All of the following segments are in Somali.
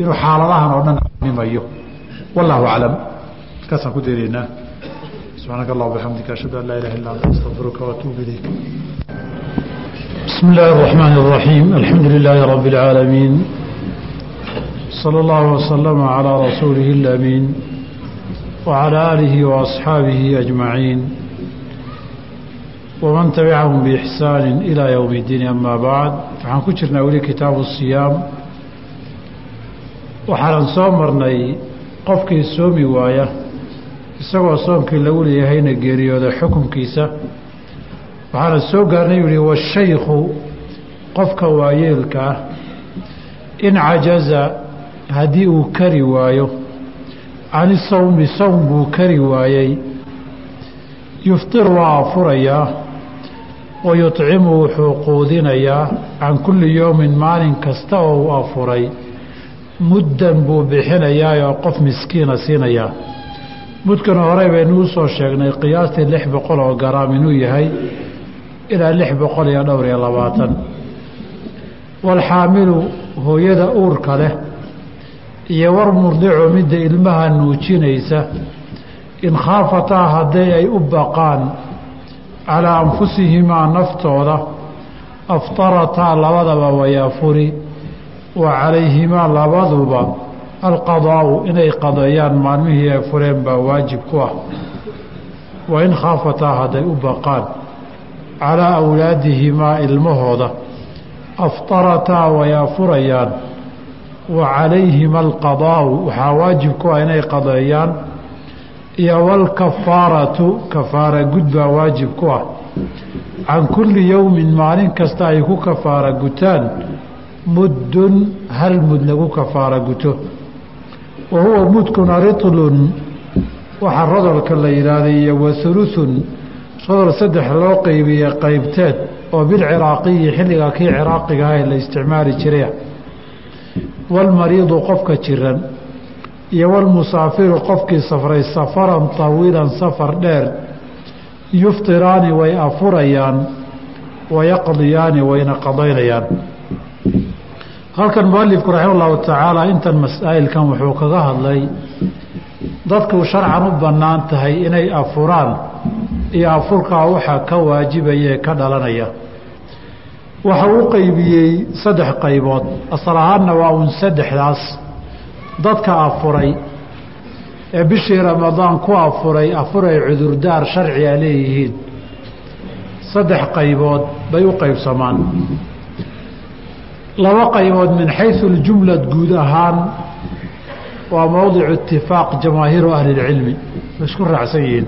inuu xaaladahan oo dhan nimayo wallahu aclam markaasaan ku daynaynaa subxaanaka allah bixamdika ashhadu an laa ilaha illa anta astaqfiruka waatuubu ilayk بسم الله الرحمن الرحيم الحمد لله رب العالمين صلى الله وسلم على رسوله الأمين وعلى آله وأصحابه أجمعين ومن تبعهم بإحسان إلى يوم الدين أما بعد فحن كترنا ولي كتاب waxaanan soo marnay qofkii soomi waaya isagoo soonkii lagu leeyahayna geeriyooda xukunkiisa waxaana soo gaarnay uu yihi washaykhu qofka waayeelka ah in cajaza haddii uu kari waayo cani sawmi sawm buu kari waayey yuftir waa afurayaa wa wuxuu quudinayaa can kulli yoomin maalin kasta oo uu afuray muddan buu bixinayaa oo qof miskiina siinayaa mudkan horey baynu u soo sheegnay qiyaastii lix boqol oo garaam inuu yahay ilaa lix boqol iyo dhowr iyo labaatan. Walxaamilu hooyada uurka leh iyo war murdicu midda ilmaha nuujinaysa in khaafataa hadday ay u baqaan calaa anfusihimaa naftooda aftarataa labadaba wayaafuri wa calayhimaa labaduba alqadaa'u inay qadeeyaan maalmihii ay fureen baa waajib ku ah. Wa in khaafataa hadday u baqaan calaa awlaadihimaa ilmahooda aftarataa way afurayaan wa calayhima alqadaa'u waxaa waajib ku ah inay qadeeyaan iyo walkafaaratu kafaara gud baa waajib ku ah. Can kulli yowmin maalin kasta ay ku kafaara gutaan muddun hal mud lagu kafaara guto. Wa huwa mudkuna ritlun waxaa rodolka la yidhaahday iyo wa huluthun rodol saddex loo qeybiyey qeybteed oo bilciraaqiyi xilligaa kii ciraaqiga ah ee la isticmaali jiray. Walmariidu qofka jiran iyo walmusaafiru qofkii safray safaran tawiilan safar dheer yuftiraani way afurayaan wayaqdiyaani wayna qadaynayaan halkan mualifku raxima allahu tacaala intan masaa'ilkan wuxuu kaga hadlay dadku sharcan u bannaan tahay inay afuraan iyo afurkaa waxaa ka waajibaya ee ka dhalanaya. Waxa uu qeybiyey saddex qaybood. Asal ahaanna waa uun saddexdaas. Dadka afuray ee bishii ramadaan ku afuray afuray cudurdaar sharciga leeyihiin. Saddex qaybood bay u qaybsamaan laba qaybood min xaysu اljumlad guud ahaan waa mowdicu itifaaq jamaahiiru ahli اlcilmi ma isku raacsan yihiin?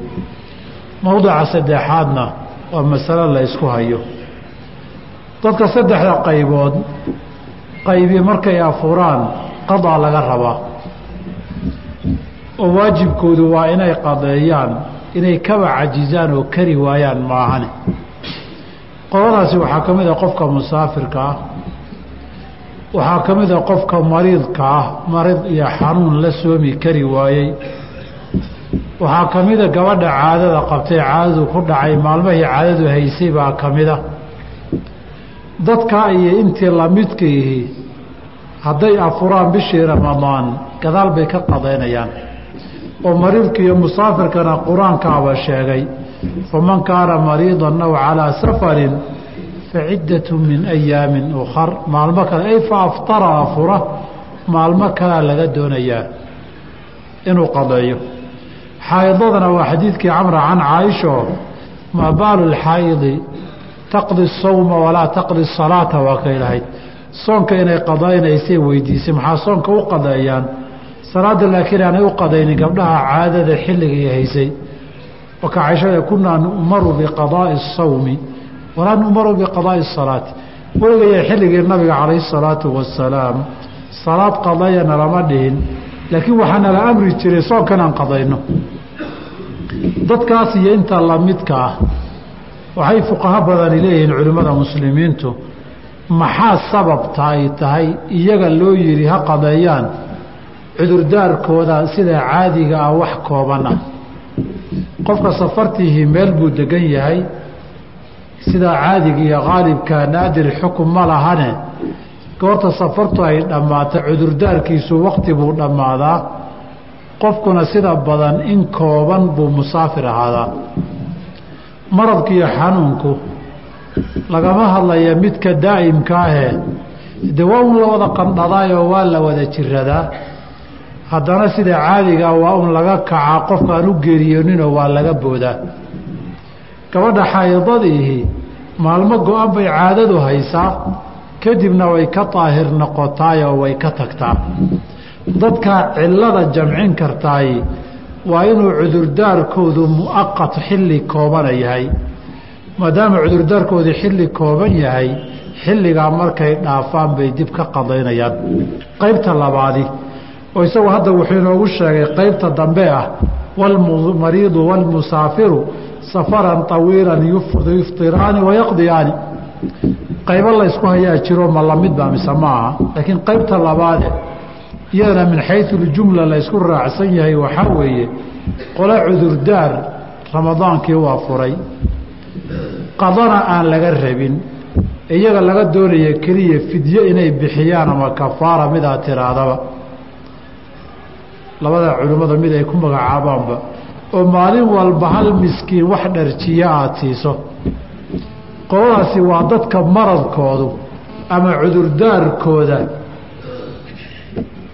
Mowdica saddexaadna waa masalo la ysku hayo. Dadka saddexda qaybood qaybi markay afuraan qadaa laga rabaa. Oo waajibkoodu waa inay qadeeyaan inay kaba cajizaan oo kari waayaan maahane. Qoladaasi waxaa ka mid a qofka musaafirka ah waxaa ka mid a qofka mariidka ah marid iyo xanuun la soomi kari waayey. Waxaa ka mida gabadha caadada qabtay caadadu ku dhacay maalmahii caadadu haysay baa ka mida dadkaa iyo intii lamidka yihi hadday afuraan bishii ramadaan gadaal bay ka qadaynayaan. Oo mariidka iyo musaafirkana qur'aankaaba sheegay faman kaana mariidan aw calaa safarin faciddatu min ayaamin ukhar maalmo kale ay fa afura maalmo kalea laga doonayaa inuu qadeeyo xaa'idadana waa xadiidkii camra can caaisho maa baalu lxaa'idi taqdi sawma walaa taqdi salaata waa kay lahayd soonka inay qadaynaysay weydiisay maxaa soonka u qadeeyaan salaadda laakiin aanay u qadaynin gabdhaha caadada xilligay haysay waka caaishada kunaa nu'maru biqadaa'i asawmi walaa nu'maru biqadaa'i asalaati weligaya xilligii nabiga calayhi salaatu wasalaam salaad qadayana lama dhihin laakiin waxaa nala amri jiray soonkan aan qadayno. Dadkaas iyo inta lamidka ah waxay fuqaho badani leeyihiin culimmada muslimiintu maxaa sababta ay tahay iyaga loo yidhi ha qadeeyaan? Cudurdaarkooda sida caadiga ah wax kooban ah qofka safartiihii meel buu degan yahay sidaa caadiga iyo qaalibka naadir xukun ma lahane goorta safartu ay dhammaato cudurdaarkiisu wakti buu dhammaadaa qofkuna sida badan in kooban buu musaafir ahaadaa. Maradkiiyo xanuunku lagama hadlaya midka daa'imka ahee de waa un la wada qandhadaayoo waa la wada jiradaa? Haddana sida caadigaa waa un laga kacaa qofkaan u geeriyooninoo waa laga boodaa gabadha xaydadiihi maalmo go-an bay caadadu haysaa kadibna way ka daahir noqotaayoo way ka tagtaa. Dadkaa cillada jamcin kartaay waa inuu cudurdaarkoodu mu'aqat xilli koobana yahay. Maadaama cudurdaarkoodu xilli kooban yahay xilligaa markay dhaafaan bay dib ka qadaynayaan. Qaybta labaadi oo isagu hadda wuxuu inoogu sheegay qaybta dambe ah walmariidu waalmusaafiru safaran طawiilan yuftiraani wayaqdiyaani qaybo laysku hayaa jiro ma lamidba mise maaha laakiin qaybta labaade iyadana min xayu اljumla laysku raacsan yahay waxaa weeye qole cudurdaar ramadaankii waa furay. Qadana aan laga rabin iyaga laga doonaya keliya fidyo inay bixiyaan ama kafaara midaa tiraadaba. Labada culimmada mid ay ku magacaabaanba oo maalin walba hal miskiin wax dharjiya aada siiso. Qoladaasi waa dadka maradkoodu ama cudurdaarkooda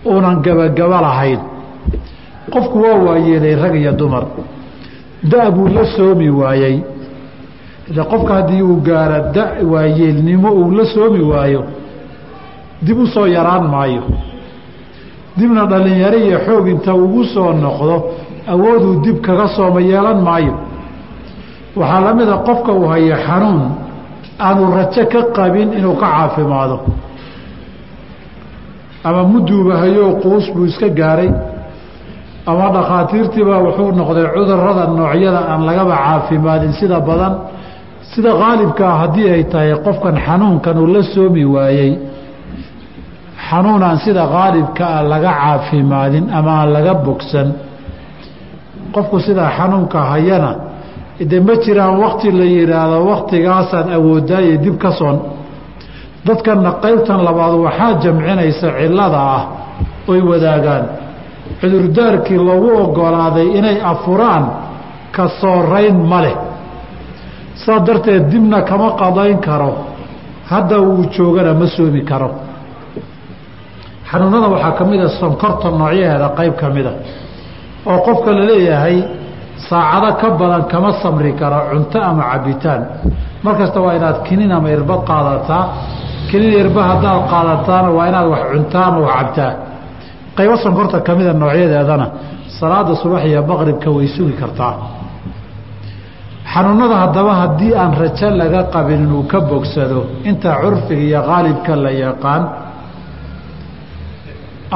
uunan gabagaba lahayn. Qofku waa waayeelay rag iyo dumar. Da- buu la soomi waayey. Qofka haddii uu gaaro da waayeelnimo uu la soomi waayo dib u soo yaraan maayo. Dibna dhallinyaro iyo xoog inta ugu soo noqdo awooduu dib kaga sooma yeelan maayo. Waxaa la mida qofka uu hayo xanuun aanu rajo ka qabin inuu ka caafimaado. Ama mudduuba hayoo quus buu iska gaaray. Ama dhakhaatiirtiibaa wuxuu noqday cudurrada noocyada aan lagaba caafimaadin sida badan. Sida qaalibkaa haddii ay tahay qofkan xanuunkan uu la soomi waayey. Xanuunaan sida qaalibka ah laga caafimaadin ama aan laga bogsan qofku sidaa xanuunka hayana de ma jiraan wakti la yidhaahdo waktigaasaan awoodaaye dib ka soon. Dadkanna qaybtan labaad waxaa jamcinaysa cillada ah oy wadaagaan. Cudurdaarkii loogu ogolaaday inay afuraan ka soorayn ma leh. Saa darteed dibna kama qadayn karo hadda uu joogana ma soomi karo. Xanuunada waxaa ka mid a sonkorta noocyaheeda qayb ka mida oo qofka la leeyahay saacado ka badan kama samri karo cunto ama cabitaan. Mar kasta waa inaad kinin ama irbad qaadataa. Kinin irba haddaad qaadataana waa inaad wax cuntaa ama wax cabtaa qaybo sonkorta ka mida noocyadeedana salaada subax iyo maqribka way sugi kartaa. Xanuunada haddaba haddii aan rajo laga qabin inuu ka bogsado inta curfiga iyo qaalibka la yaqaan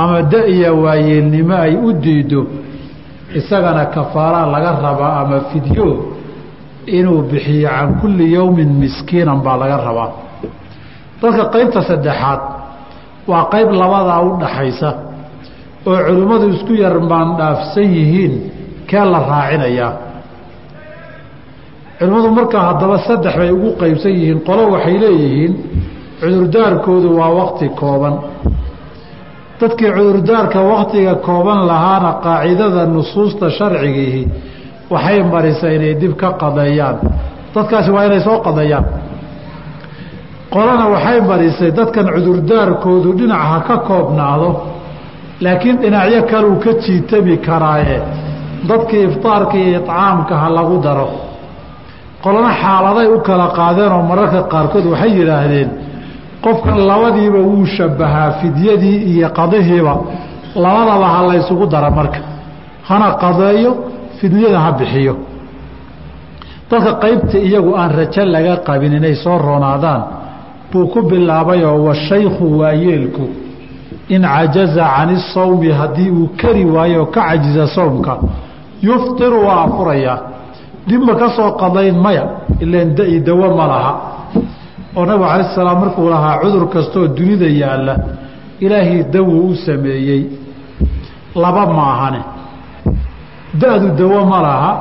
ama da iyo waayeelnimo ay u diido isagana kafaaraa laga rabaa ama fidyo inuu bixiyo can kulli yowmin miskiinan baa laga rabaa. Dadka qaybta saddexaad waa qayb labadaa u dhaxaysa oo culimmadu isku yar maandhaafsan yihiin kee la raacinayaa culimmadu markaa haddaba saddex bay ugu qaybsan yihiin qolo waxay leeyihiin cudurdaarkoodu waa wakti kooban dadkii cudurdaarka waktiga kooban lahaana qaacidada nusuusta sharcigiihi waxay marisay inay dib ka qadeeyaan dadkaasi waa inay soo qadeeyaan qolana waxay marisay dadkan cudurdaarkoodu dhinac ha ka koobnaado laakiin dhinacyo kaleu ka jiitami karaaye. Dadkii iftaarka iyo icaamka ha lagu daro. Qolana xaaladay u kala qaadeenoo mararka qaarkood waxay yidhaahdeen qofkan labadiiba wuu shabahaa fidyadii iyo qadihiiba labadaba ha laysugu dara marka. Hana qadeeyo fidyada ha bixiyo. Dadka qaybta iyagu aan rajo laga qabin inay soo roonaadaan buu ku bilaabayoo washaykhu waayeelku in cajaza can isawmi haddii uu kari waayo ka cajiza sowmka yuftiru waa afurayaa. Dibma ka soo qadayn maya ilan da'i dawo ma laha oo nabigu cala salaam markuu lahaa cudur kastooo dunida yaalla ilaahay dawo u sameeyey. Laba maahane. Da-du dawo ma laha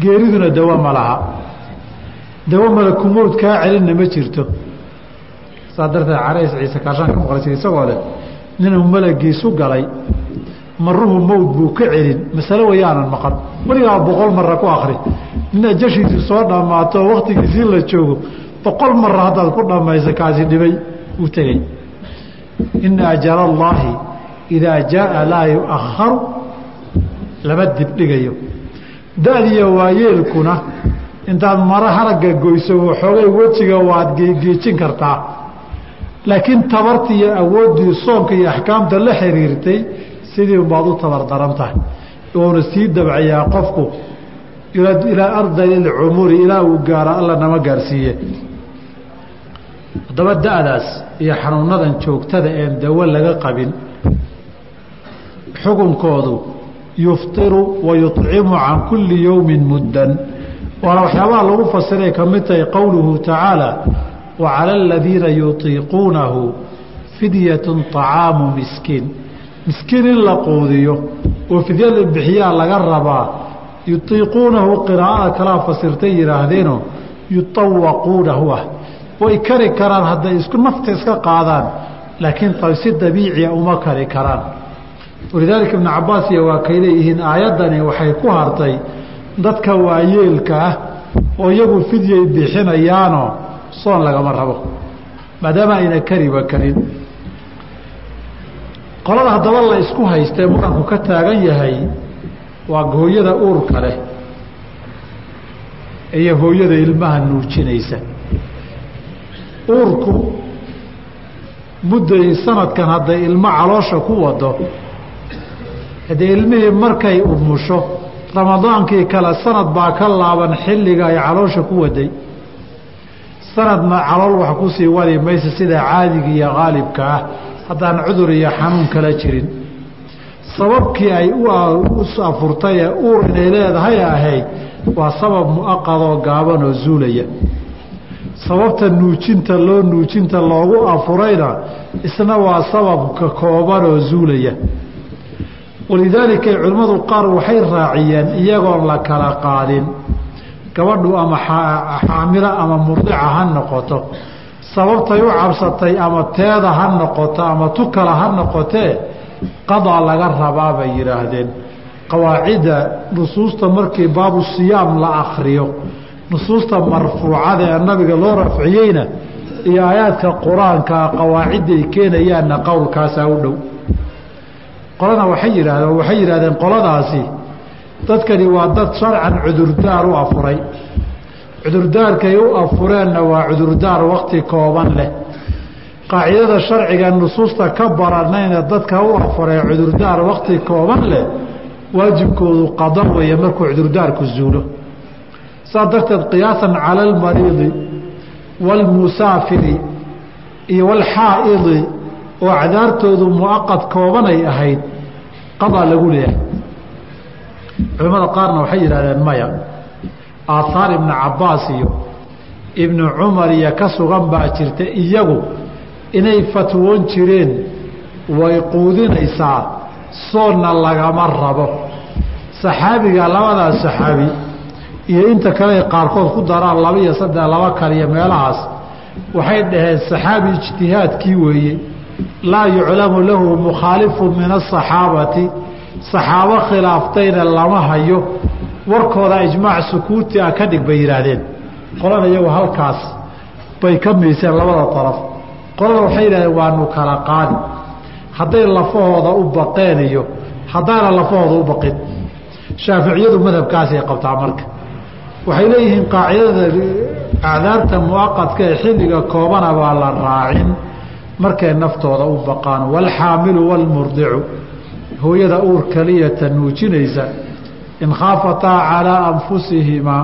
geeriduna dawo ma laha. Dawo malakumowd kaa celinna ma jirto. Saa darteed carays ciise kaashaan ka maqlay jira isagoo leh ninuu malagiisu galay maruhu mowd buu ka celin masale wayaanan maqan. Weligaa boqol mara ku akri nin ajashiisii soo dhammaato oo waktigiisii la joogo boqol mara haddaad ku dhammaysa kaasi dhibay uu tegey. Ina ajala allaahi idaa jaaa laa yu'akharu lama dibdhigayo da-diya waayeelkuna intaad maro haragga goyso waxoogay wejiga waad geegeejin kartaa. Laakiin tabartii iyo awooddii soonka iyo axkaamta la xiriirtay sidii unbaad u tabar daran tahay. Uuna sii dabcayaa qofku ilaa ardali lcumuri ilaa uu gaaro alla nama gaarsiiye. Haddaba da-daas iyo xanuunadan joogtada een dawo laga qabin xukunkoodu yuftiru wa yuطcimu can kulli yowmin muddan. Waana waxyaabaha lagu fasiray ka mid tahay qowluhu tacaala wa cala aladiina yutiiquunahu fidyatun طacaamu miskiin miskiin in la quudiyo oo fidya la bixiyaa laga rabaa yutiiquunahu qiraa'ada kalaa fasirtay yidhaahdeeno yutawaquunahu ah. Way kari karaan hadday isku nafta iska qaadaan laakiin si dabiiciya uma kari karaan. Walidaalika ibnu cabaas iyo waa kay leeyihiin aayaddani waxay ku hartay dadka waayeelka ah oo iyagu fidyay bixinayaanoo soon lagama rabo maadaama ayna kariba karin. Qolada haddaba la isku haystee muranku ka taagan yahay waa hooyada uurka leh. Iyo hooyada ilmaha nuujinaysa. Uurku mudday sanadkan hadday ilmo caloosha ku wado haddee ilmihii markay umusho ramadaankii kale sanad baa ka laaban xilliga ay caloosha ku waday. Sanadna calool wax ku sii wadi maysa sida caadiga iyo qaalibka ah. Haddaan cudur iyo xanuun kala jirin sababkii ay u afurtay ee uur inay leedahay ahayd waa sabab muaqadoo gaaban oo zuulaya. Sababta nuujinta loo nuujinta loogu afurayna isna waa sababka kooban oo zuulaya. Walidaalika culimmadu qaar waxay raaciyeen iyagoon la kala qaadin. Gabadhu ama xaamilo ama murdica ha noqoto. Sababtay u cabsatay ama teeda ha noqoto ama tu kala ha noqotee qadaa laga rabaa bay yidhaahdeen qawaacidda nusuusta markii baabu siyaam la akriyo nusuusta marfuucada ee nabiga loo rafciyeyna iyo aayaadka qur'aankaa qawaacidday keenayaanna qowlkaasaa u dhow. Qolana waxay yidhahdeen waxay yidhahdeen qoladaasi dadkani waa dad sharcan cudurdaar u afuray. Cudurdaarkay u afureenna waa cudurdaar wakti kooban leh qaacidada sharciga nusuusta ka baranayna dadka u afuree cudurdaar wakti kooban leh waajibkoodu qada weeye markuu cudurdaarku zuulo. Saas darteed qiyaasan cala almariidi waalmusaafiri iyo waalxaa'idi oo cadaartoodu muaqad koobanay ahayd qadaa lagu leeyahay. Culimmada qaarna waxay yidhahdeen maya aahaar ibnu cabbaas iyo ibnu cumar iyo ka sugan baa jirta iyagu inay fatwoon jireen way quudinaysaa soonna lagama rabo. Saxaabiga labadaas saxaabi iyo inta kale qaarkood ku daraan laba iyo saddex laba kaliyo meelahaas waxay dhaheen saxaabi ijtihaadkii weeye laa yuclamu lahu mukhaalifu min asaxaabati saxaabo khilaaftayna lama hayo warkooda ijmaac sukuuti ah ka dhig bay yidhaahdeen. Qolana iyagu halkaas bay ka miiseen labada daraf qolada waxay yidhahdeen waanu kala qaadi. Hadday lafahooda u baqeen iyo haddaana lafahooda u baqin. Shaaficiyadu madhabkaasay qabtaa marka. Waxay leeyihiin qaacidada acdaarta muaqadka ee xilliga koobana baa la raacin markay naftooda u baqaan. Waalxaamilu waalmurdicu hooyada uur kaliyata nuujinaysa in khaafataa calaa anfusihimaa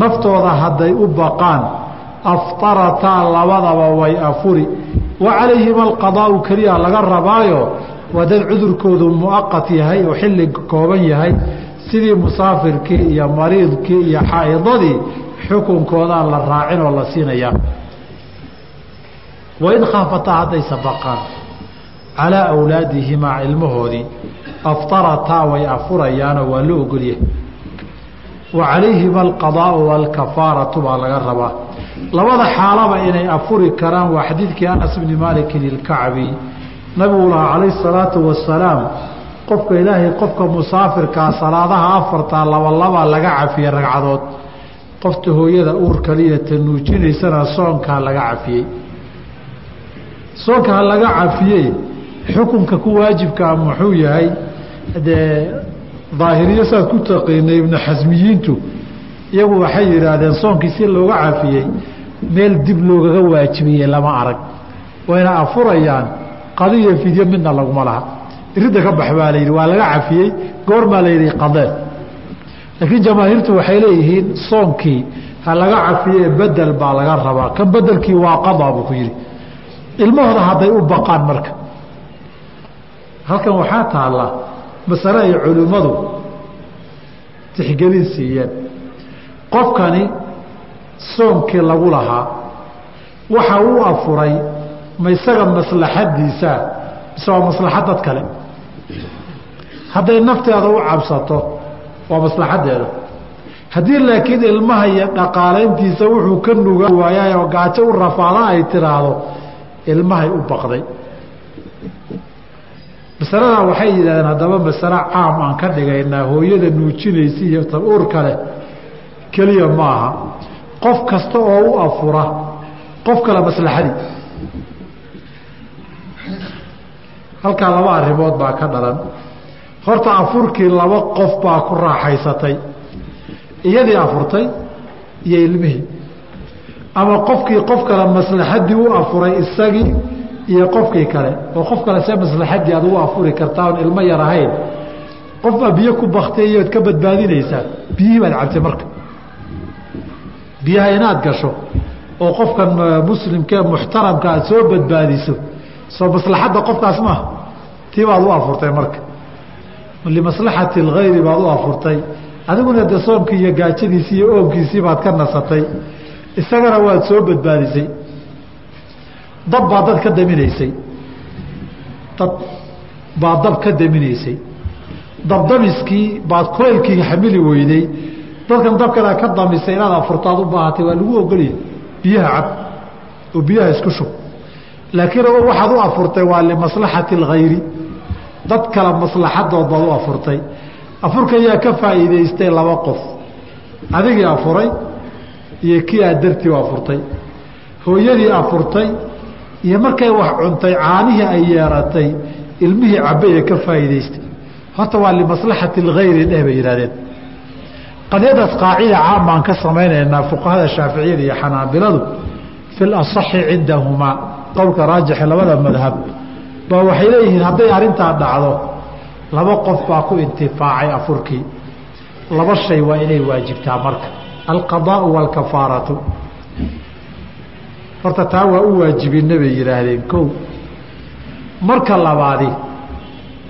naftooda hadday u baqaan aftarataa labadaba way afuri. Wa calayhima alqadaau keliya laga rabaayo waa dad cudurkoodu muaqat yahay oo xilli kooban yahay sidii musaafirkii iyo mariidkii iyo xaa'idadii xukunkoodaa la raacin oo la siinayaa. Wain khaafataa haddaysa baqaan calaa awlaadihimaa ilmahoodii aftarataa way afurayaanoo waa loo ogolyahay. Wa calayhima alqadaau waalkafaaratu baa laga rabaa labada xaalaba inay afuri karaan waa xadiidkii anas bni maalikin ilkacbi nabigu lahaa calayh salaatu wasalaam qofka ilaahay qofka musaafirkaa salaadaha afartaa labalaba laga cafiyey ragcadood. Qofta hooyada uur kaliyata nuujinaysana soonkaa laga cafiyey soonkaa laga cafiyey xukunka ku waajibkaa muxuu yahay? Dee daahiriyo saad ku taqiinay ibnu xasmiyiintu iyagu waxay yidhaahdeen soonkii si looga cafiyey meel dib loogaga waajibiyey lama arag. Wayna afurayaan qadiyo fidyo midna laguma laha. Iridda ka bax baa layidhi waa laga cafiyey goormaa layidhi qadee laakiin jamaahiirtu waxay leeyihiin soonkii ha laga cafiyee bedel baa laga rabaa. Kan bedelkii waa qadaa buu ku yidhi. Ilmahooda hadday u baqaan marka. Halkan waxaa taalla masale ay culimmadu tixgelin siiyeen qofkani soonkii lagu lahaa waxa uu afuray ma isaga maslaxadiisa mise waa maslaxad dad kale. Hadday nafteeda u cabsato waa maslaxadeeda haddii laakiin ilmaha iyo dhaqaalayntiisa wuxuu ka nuga waayay oo gaajo u rafaada ay tiraahdo ilmahay u baqday. Masaladaa waxay yidhahdeen haddaba masale caam aan ka dhigaynaa hooyada nuujinaysa iyo uur kale keliya maaha qof kasta oo u afura qof kale maslaxadii halkaa laba arrimood baa ka dhalan. Horta afurkii laba qof baa ku raaxaysatay. Iyadii afurtay iyo ilmihii. Ama qofkii qof kale maslaxadii u afuray isagii iyo qofkii kale. Oo qof kale see maslaxadii aad ugu afuri kartaa oon ilmo yar ahayn. Qof baa biyo ku bakteeyo ood ka badbaadinaysaa. Biyihii baad cabtay marka biyaha inaad gasho oo qofkan muslimkee muxtaramka aad soo badbaadiso soo maslaxadda qofkaas maaha. Tii baad u afurtay marka. Limaslaxati alkhayri baad u afurtay. Adiguna de soomkii iyo gaajadiisii iyo oomkiisii baad ka nasatay. Isagana waad soo badbaadisay. Dab baad dad ka daminaysay. Dad baad dab ka daminaysay. Dabdamiskii baad koylkii xamili weyday dadkan dabkana ka damisay inaad afurtaad u baahatay waa lagu ogolya biyaha cab oo biyaha isku shub. Laakiin waxaad u afurtay waa limaslaxati alkhayri dad kale maslaxadood baad u afurtay. Afurka yaa ka faa'iidaystay laba qof. Adigii afuray iyo kii aad dartii u afurtay. Hooyadii afurtay iyo markay wax cuntay caanihii ay yeeratay ilmihii cabbay ee ka faa'iidaystay. Horta waa limaslaxati alkhayri dheh bay yidhahdeen qadiyadaas qaacida caam baan ka samaynaynaa fuqahada shaaficiyada iyo xanaabiladu fi lasaxi cindahumaa qowlka raajixe labada madhab. Baa waxay leeyihiin hadday arrintaa dhacdo laba qof baa ku intifaacay afurkii. Laba shay waa inay waajibtaa marka. Alqadaau waalkafaaratu horta taa waa u waajibinna bay yidhaahdeen kow. Marka labaadi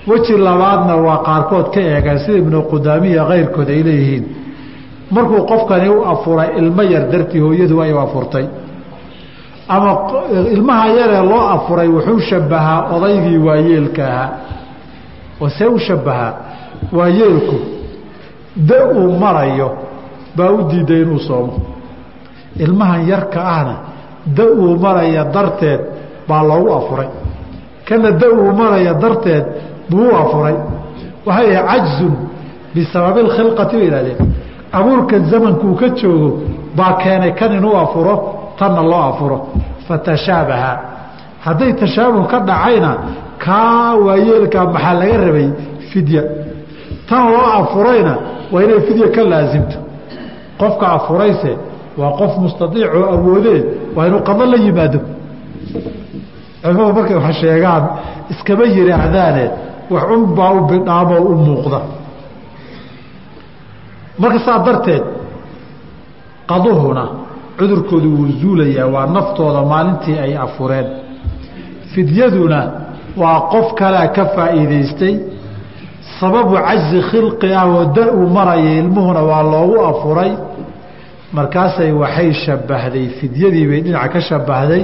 weji labaadna waa qaarkood ka eegaan sida ibnu qudaamiya kayrkood ay leeyihiin markuu qofkani u afuray ilmo yar dartii hooyadu ay afurtay. Ama ilmaha yaree loo afuray wuxuu shabahaa odaygii waayeelka ahaa. Oo see u shabahaa waayeelku da uu marayo baa u diiday inuu soomo. Ilmahan yarka ahna da uu maraya darteed baa loogu afuray. Kana da uu maraya darteed buu u afuray. Waxay ahay cajzun bisababi اkhilqati bay ihahdeen abuurka zamankuu ka joogo baa keenay kan inuu afuro tanna loo afuro. Fatashaabaha hadday tashaabuh ka dhacayna kaa waayeelkaa maxaa laga rabay? Fidya. Tan loo afurayna waa inay fidya ka laasimto qofka afurayse waa qof mustaiicoo awoodee waa inuu qado la yimaado. Culimadu markay wax sheegaan iskama yidhaahdaane wax unbaa u bidhaamoo u muuqda marka saa darteed qaduhuna cudurkoodu wuu zuulayaa waa naftooda maalintii ay afureen. Fidyaduna waa qof kalea ka faa'iidaystay. Sababu cajzi khilqi ah oo da uu maraya ilmuhuna waa loogu afuray. Markaasay waxay shabbahday fidyadii bay dhinaca ka shabbahday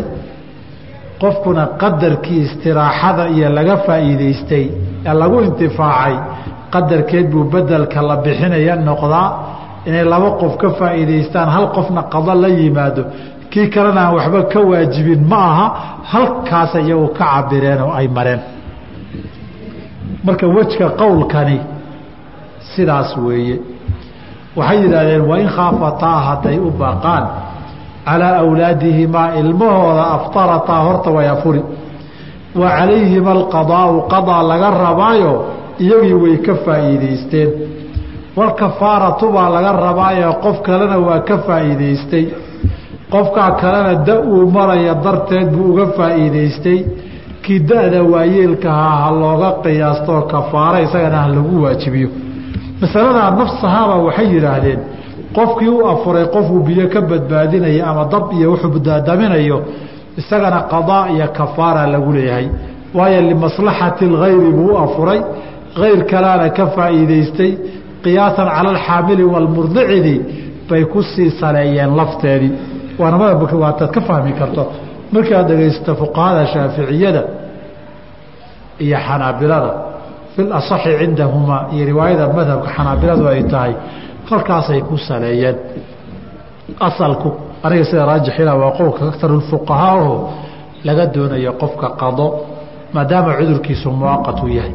qofkuna qadarkii istiraaxada iyo laga faa'iidaystay ee lagu intifaacay qadarkeed buu bedelka la bixinaya noqdaa inay laba qof ka faa'iidaystaan hal qofna qado la yimaado. Kii kalena aan waxba ka waajibin ma aha halkaas iyagu ka cabireen oo ay mareen. Marka wejka qowlkani sidaas weeye. Waxay yidhaahdeen wain khaafataa hadday u baqaan calaa awlaadihimaa ilmahooda aftarataa horta way afuri wa calayhima alqadaau qadaa laga rabaayo iyagii way ka faa'iidaysteen. Walkafaaratu baa laga rabaayo qof kalena waa ka faa'iidaystay. Qofkaa kalena da uu maraya darteed buu uga faa'iidaystay. Kii da-da waayeelkahaa ha looga qiyaastoo kafaara isagana ha lagu waajibiyo. Masaladaa nafsahaaba waxay yidhaahdeen qofkii u afuray qofuu biyo ka badbaadinaya ama dab iyo wuxuu daadaminayo isagana qadaa iyo kafaara lagu leeyahay. Waayo limaslaxati alkhayri buu u afuray khayr kalaana ka faa'iidaystay qiyaasan cala alxaamili waalmurdicidi bay ku sii saleeyeen lafteedii waana madabka waataad ka fahmi karto markaad dhegaysato fuqahada shaaficiyada iyo xanaabilada fil asaxi iyo riwaayada madhabka xanaabiladu ay tahay halkaasay ku saleeyeen asalku aniga sida raajixina waa qowlka aktarulfuqahaa laga doonayo qofka qado maadaama cudurkiisu muwaqatu yahay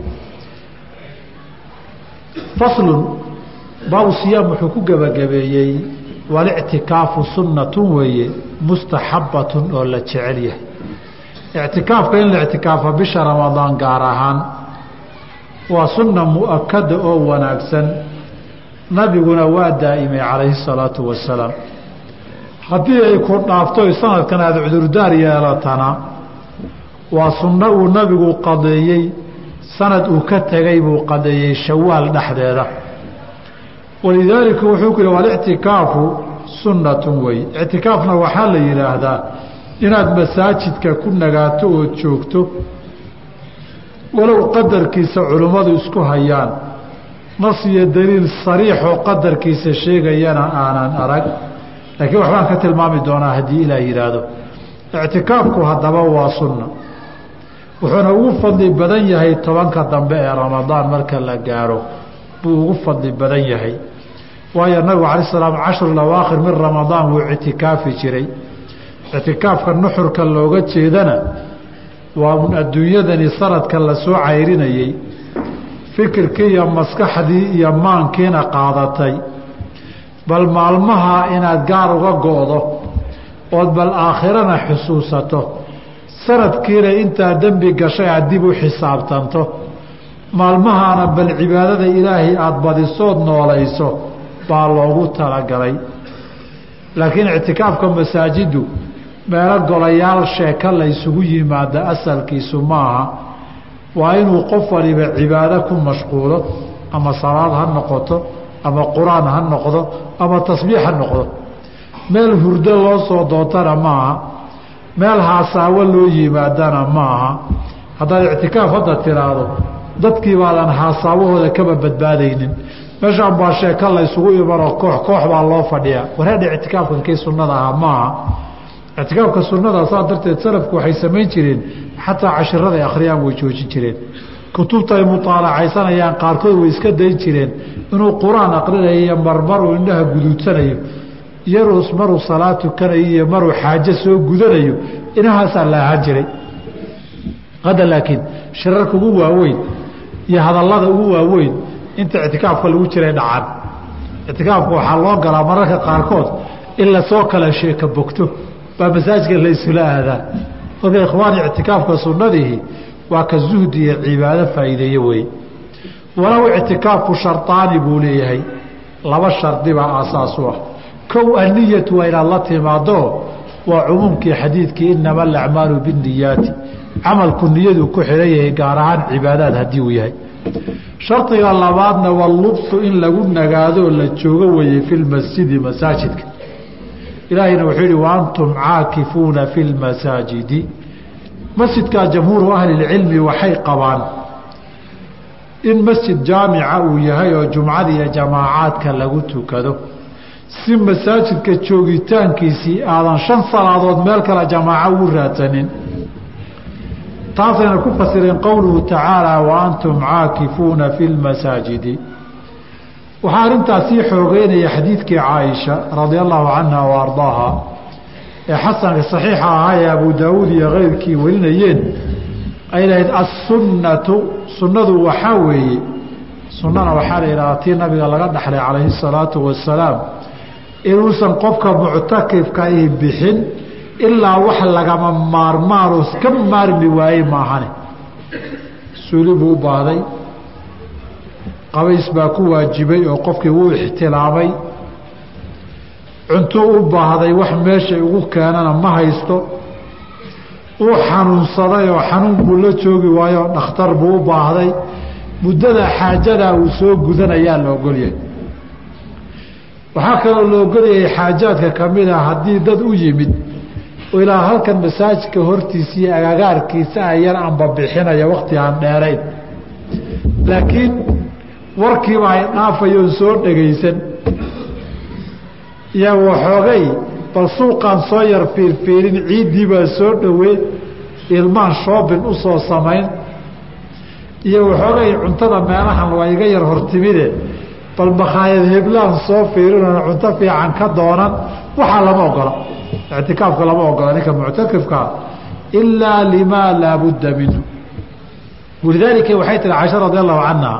faslun baabu siyaam wuxuu ku gebagabeeyey walictikaafu sunnatun weeye mustaxabbatun oo la jecel yahay. Ictikaafka in la ictikaafa bisha ramadaan gaar ahaan waa sunna mu'akada oo wanaagsan. Nabiguna waa daa'imay calayhi salaatu wasalaam haddii ay ku dhaafto sanadkan aada cudurdaar yeelatana waa sunno uu nabigu qadeeyey sanad uu ka tegay buu qadeeyey shawaal dhexdeeda. Walidaalika wuxuu ku yihi walictikaafu sunnatun wey ictikaafna waxaa la yidhaahdaa inaad masaajidka ku nagaato ood joogto walow qadarkiisa culimmadu isku hayaan nas iyo daliil sariixoo qadarkiisa sheegayana aanan arag. Laakiin waxbaan ka tilmaami doonaa haddii ilaa yidhaahdo. Ictikaafku haddaba waa sunna wuxuuna ugu fadli badan yahay tobanka dambe ee ramadaan marka la gaaro. Buu ugu fadli badan yahay. Waayo nabigu cala salaam cashru lawaakhir min ramadaan wuu ictikaafi jiray. Ictikaafka nuxurka looga jeedana waa un adduunyadani sanadka la soo cayrinayey fikirkii iyo maskaxdii iyo maankiina qaadatay. Bal maalmaha inaad gaar uga go-do ood bal aakhirana xusuusato sanadkiina intaa dembi gashay aad dib u xisaabtanto. Maalmahaana bal cibaadada ilaahay aada badisood noolayso baa loogu talagalay. Laakiin ictikaafka masaajiddu meelo golayaal sheeko la ysugu yimaada asalkiisu maaha waa inuu qof waliba cibaado ku mashquulo ama salaad ha noqoto ama qur'aan ha noqdo ama tasbiix ha noqdo. Meel hurdo loo soo doontana maaha meel haasaawo loo yimaadana maaha. Haddaad ictikaaf hadda tiraahdo dadkii baadan haasaawahooda kaba badbaadaynin. Meeshaan baa sheeko la ysugu imanoo koox koox baa loo fadhiyaa. Wareedha ictikaafkan kii sunnada ahaa maaha. Ictikaafka sunnada saa darteed salafku waxay samayn jireen xataa cashiraday akhriyaan way joojin jireen. Kutubta ay mutaalacaysanayaan qaarkood way iska dayn jireen. Inuu qur'aan aqrinayo iyo marmaruu indhaha guduudsanayo yaruu maruu salaad tukanayo iyo maruu xaajo soo gudanayo inahaasaa la ahaan jiray. Hadda laakiin shirarka ugu waaweyn iyo hadallada ugu waaweyn inta ictikaafka lagu jiray dhacaan. Ictikaafka waxaa loo galaa mararka qaarkood in la soo kala sheeka bogto baa masaajka laysula aadaa marka ikhwaani ictikaafka sunnadihi waa ka zuhdi iyo cibaado faa'iideeye wey walow ictikaafku shardaani buu leeyahay laba shardi baa aasaas u ah kow anniyatu waa inaad la timaado waa cumuumkii xadiidkii inama alacmaalu binniyaati camalku niyaduu ku xidhan yahay gaar ahaan cibaadaad haddii uu yahay. Shardiga labaadna waa lubsu in lagu nagaadoo la joogo weeye fi lmasjidi masaajidka. Ilaahayna wuxuu yihi wa caakifuuna fi lmasaajidi masjidkaa jamhuuru ahlilcilmi waxay qabaan in masjid jaamica uu yahay oo jumcada jamaacaadka lagu tukado si masaajidka joogitaankiisii aadan shan salaadood meel kale jamaaco ugu raadsanin. Taasayna ku fasireen qowluhu tacaala wa antum caakifuuna fi lmasaajidi waxaa arrintaas sii xoogeynaya xadiidkii caaisha radia allahu canha wa ardaaha ee xasanka saxiixa ahaa ee abu daawuud iyo keyrkii warinayeen ay lahayd assunnatu sunnadu waxaa weeye sunnana waxaa la yidhahdaa tii nabiga laga dhaxlay calayhi salaatu wasalaam inuusan qofka muctakifka ii bixin ilaa wax lagama maarmaanoo ka maarmi waayey maahane. Suuli buu u baahday qabays baa ku waajibay oo qofkii wuu ixtilaamay. Cuntuu u baahday wax meeshay ugu keenana ma haysto. Uu xanuunsaday oo xanuun buu la joogi waayo dhakhtar buu u baahday. Muddada xaajadaa uu soo gudanayaa la ogolyahay waxaa kaloo la ogolyahay xaajaadka ka mid a haddii dad u yimid ilaa halkan masaajidka hortiisa iyo agagaarkiisa ayar anba bixinaya wakti aan dheerayn. Laakiin warkiiba ay dhaafayoon soo dhegaysan. Iyo waxoogay bal suuqaan soo yar fiirfiirin ciiddii baa soo dhowey ilmaan shoobin u soo samayn. Iyo waxoogay cuntada meelahan waa iga yar hortimide bal makhaayad heblaan soo fiirinona cunto fiican ka doonan waxaa lama ogola. Ictikaafka lama ogola ninka muctakifkaa ilaa limaa laa budda minhu. Walidaalika waxay tihi caisha radi allahu canha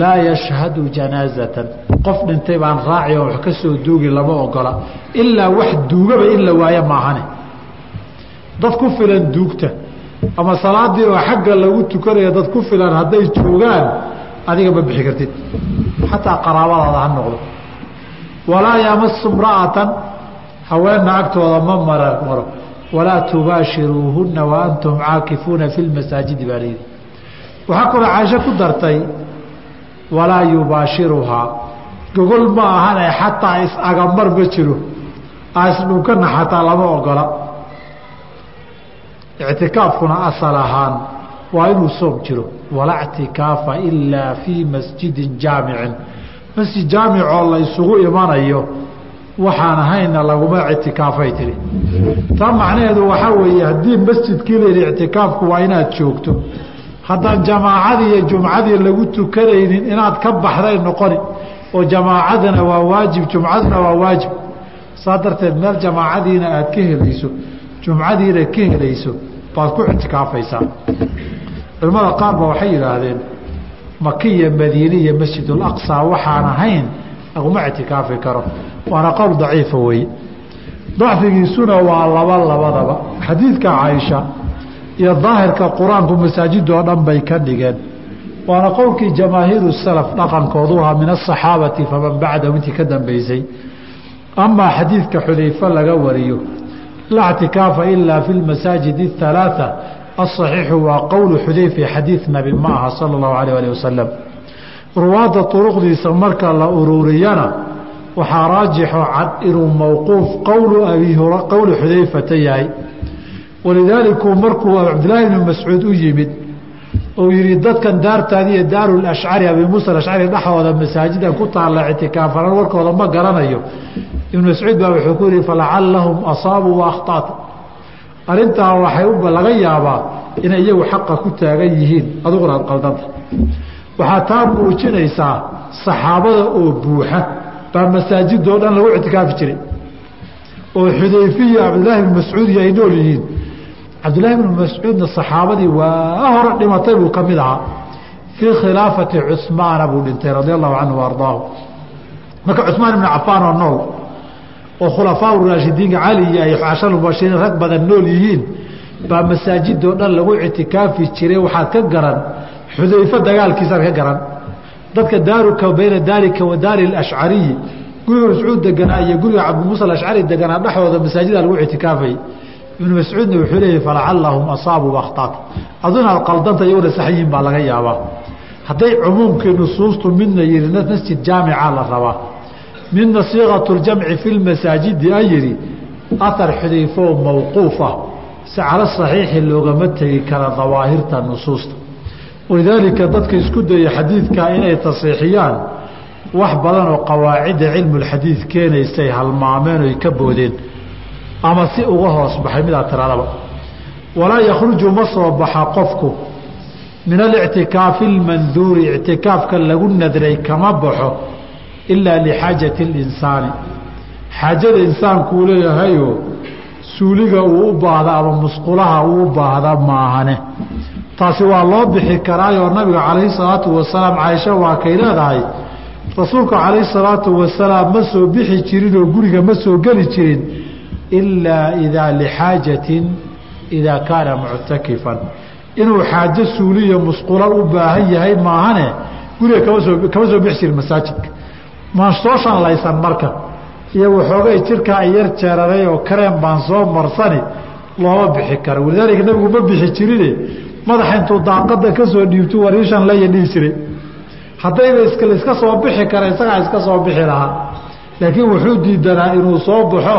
laa yashhadu janaazatan. Qof dhintay baan raaci oo wax ka soo duugi lama ogola. Ilaa wax duugaba in la waayo maahane. Dad ku filan duugta. Ama salaadii oo xagga lagu tukanaya dad ku filan hadday joogaan adiga ma bixi kartid. Xataa qaraabadaada ha noqdo. Walaa yamasu mra'atan haweenna agtooda ma mara maro. Walaa tubaashiruuhunna wa antum caakifuuna fi lmasaajidi baa layidhi waxaa kaloo caaisho ku dartay walaa yubaashiruhaa gogol ma ahane xataa is-agamar ma jiro. Isdhunkana xataa lama ogola. Ictikaafkuna asal ahaan waa inuu soom jiro walaa ctikaafa ilaa fii masjidin jaamicin. Masjid jaamicoo la isugu imanayo waxaan ahayna laguma ictikaafay tiri. Taa macnaheedu waxaa weeye haddii masjidkii layidhi ictikaafku waa inaad joogto. Haddaan jamaacadii iyo jumcadii lagu tukanaynin inaad ka baxday noqoni oo jamaacadana waa waajib jumcaduna waa waajib. Saa darteed meel jamaacadiina aad ka helayso jumcadiina ka helayso baad ku ictikaafaysaa culimmada qaar ba waxay yidhaahdeen maki iyo madiine iyo masjidul aqsa waxaan ahayn laguma ictikaafi karo. Waana qowl daciifa weeye. Dacfigiisuna waa laba labadaba. Xadiidka caaisha iyo daahirka qur'aanku masaajidoo dhan bay ka dhigeen. Waana qowlkii jamaahiiru salaf dhaqankoodu ahaa min asaxaabati faman bacdahu intii ka dambeysay. Amaa xadiidka xudayfe laga wariyo laa ctikaafa ilaa fi lmasaajid اhalaaa asaxiixu waa qowlu xudayfe xadiid nabi ma aha sala اllahu alayh alih wasalam ruwaadda turuqdiisa marka la ururiyana waxaa raajixo cad inuu mowquuf qowlu xudayfata yahay. Walidaaliku markuu cabdilaahi bni mascuud u yimid uu yihi dadkan daartaadi iyo daaru abi muusa alashcari dhexdooda masaajidan ku taalla ictikaafanan warkooda ma garanayo. Ibnu mascuud baa wuxuu ku yihi falacallahum asaabuu wa arrintaa waxay laga yaabaa inay iyagu xaqa ku taagan yihiin. Adiguna aad qaldanta. Waxaa taa muujinaysaa saxaabada oo buuxa baa masaajidoo dhan lagu ictikaafi jiray oo xudayfiya cabdilaahi bni mascuudiyo ay nool yihiin. Cabdilaahi bni mascuudna saxaabadii waa hore dhimatay buu ka mid ahaa. Fii khilaafati cusmaana buu dhintay radia allahu canhu ardaahu. Marka cusmaan ibni cafaan oo nool oo khulafaa raashidiinka cali iyo ay cashar mubashiriin rag badan nool yihiin baa masaajidoo dhan lagu ictikaafi jiray. Waxaad ka garan xudayfe dagaalkiisaad ka garan. Dadka daaruka bayna daarika wa daari ashcariyi guriga mascuud deganaa iyo guriga cabdimuusa alashcari deganaa dhexdooda masaajida lagu ictikaafay. Ibnu mascuudna wuxuu leeyahy falacallahum asaabuu wakhtaat aduna ad qaldanta iyaguna baa laga yaabaa. Hadday cumuumkii nusuustu midna yihi masjid jaamica la rabaa midna siiqatu ljamci fi lmasaajidi a yihi ahar xudayfoo mawquuf ah si calo saxiixi loogama tegi kara dawaahirta nusuusta. Walidaalika dadka isku daya xadiidka inay tasiixiyaan wax badan oo qawaacidda cilmulxadiid keenaysay halmaameen oy ka boodeen ama si uga hoos baxay midaa tiradaba walaa yakhruju ma soo baxa qofku min alictikaafi almanduuri ictikaafka lagu nadray kama baxo ilaa lixaajati اlinsaani xaajada insaankuu leeyahayoo suuliga uu u baahda ama musqulaha uu u baahda maahane taasi waa loo bixi karaayoo nabiga calayhi salaatu wasalaam caaisha waa kay leedahay rasuulka calayhi salaatu wasalaam ma soo bixi jirin oo guriga ma soo geli jirin ilaa idaa lixaajatin idaa kaana muctakifan inuu xaajo suuliya musqulo u baahan yahay maahane guriga kama soo kama soo bixi jirin masaajidka maan soo shanlaysan marka. Iyo waxoogay jirkaa yar jeeraray oo kareen baan soo marsani looma bixi karo. Walidaalika nabigu ma bixi jirine madaxa intuu daaqada ka soo dhiibto wariishan laya dhihi jiray. Haddayba iska soo bixi kara isagaa iska soo bixi lahaa. Laakiin wuxuu diidanaa inuu soo baxo.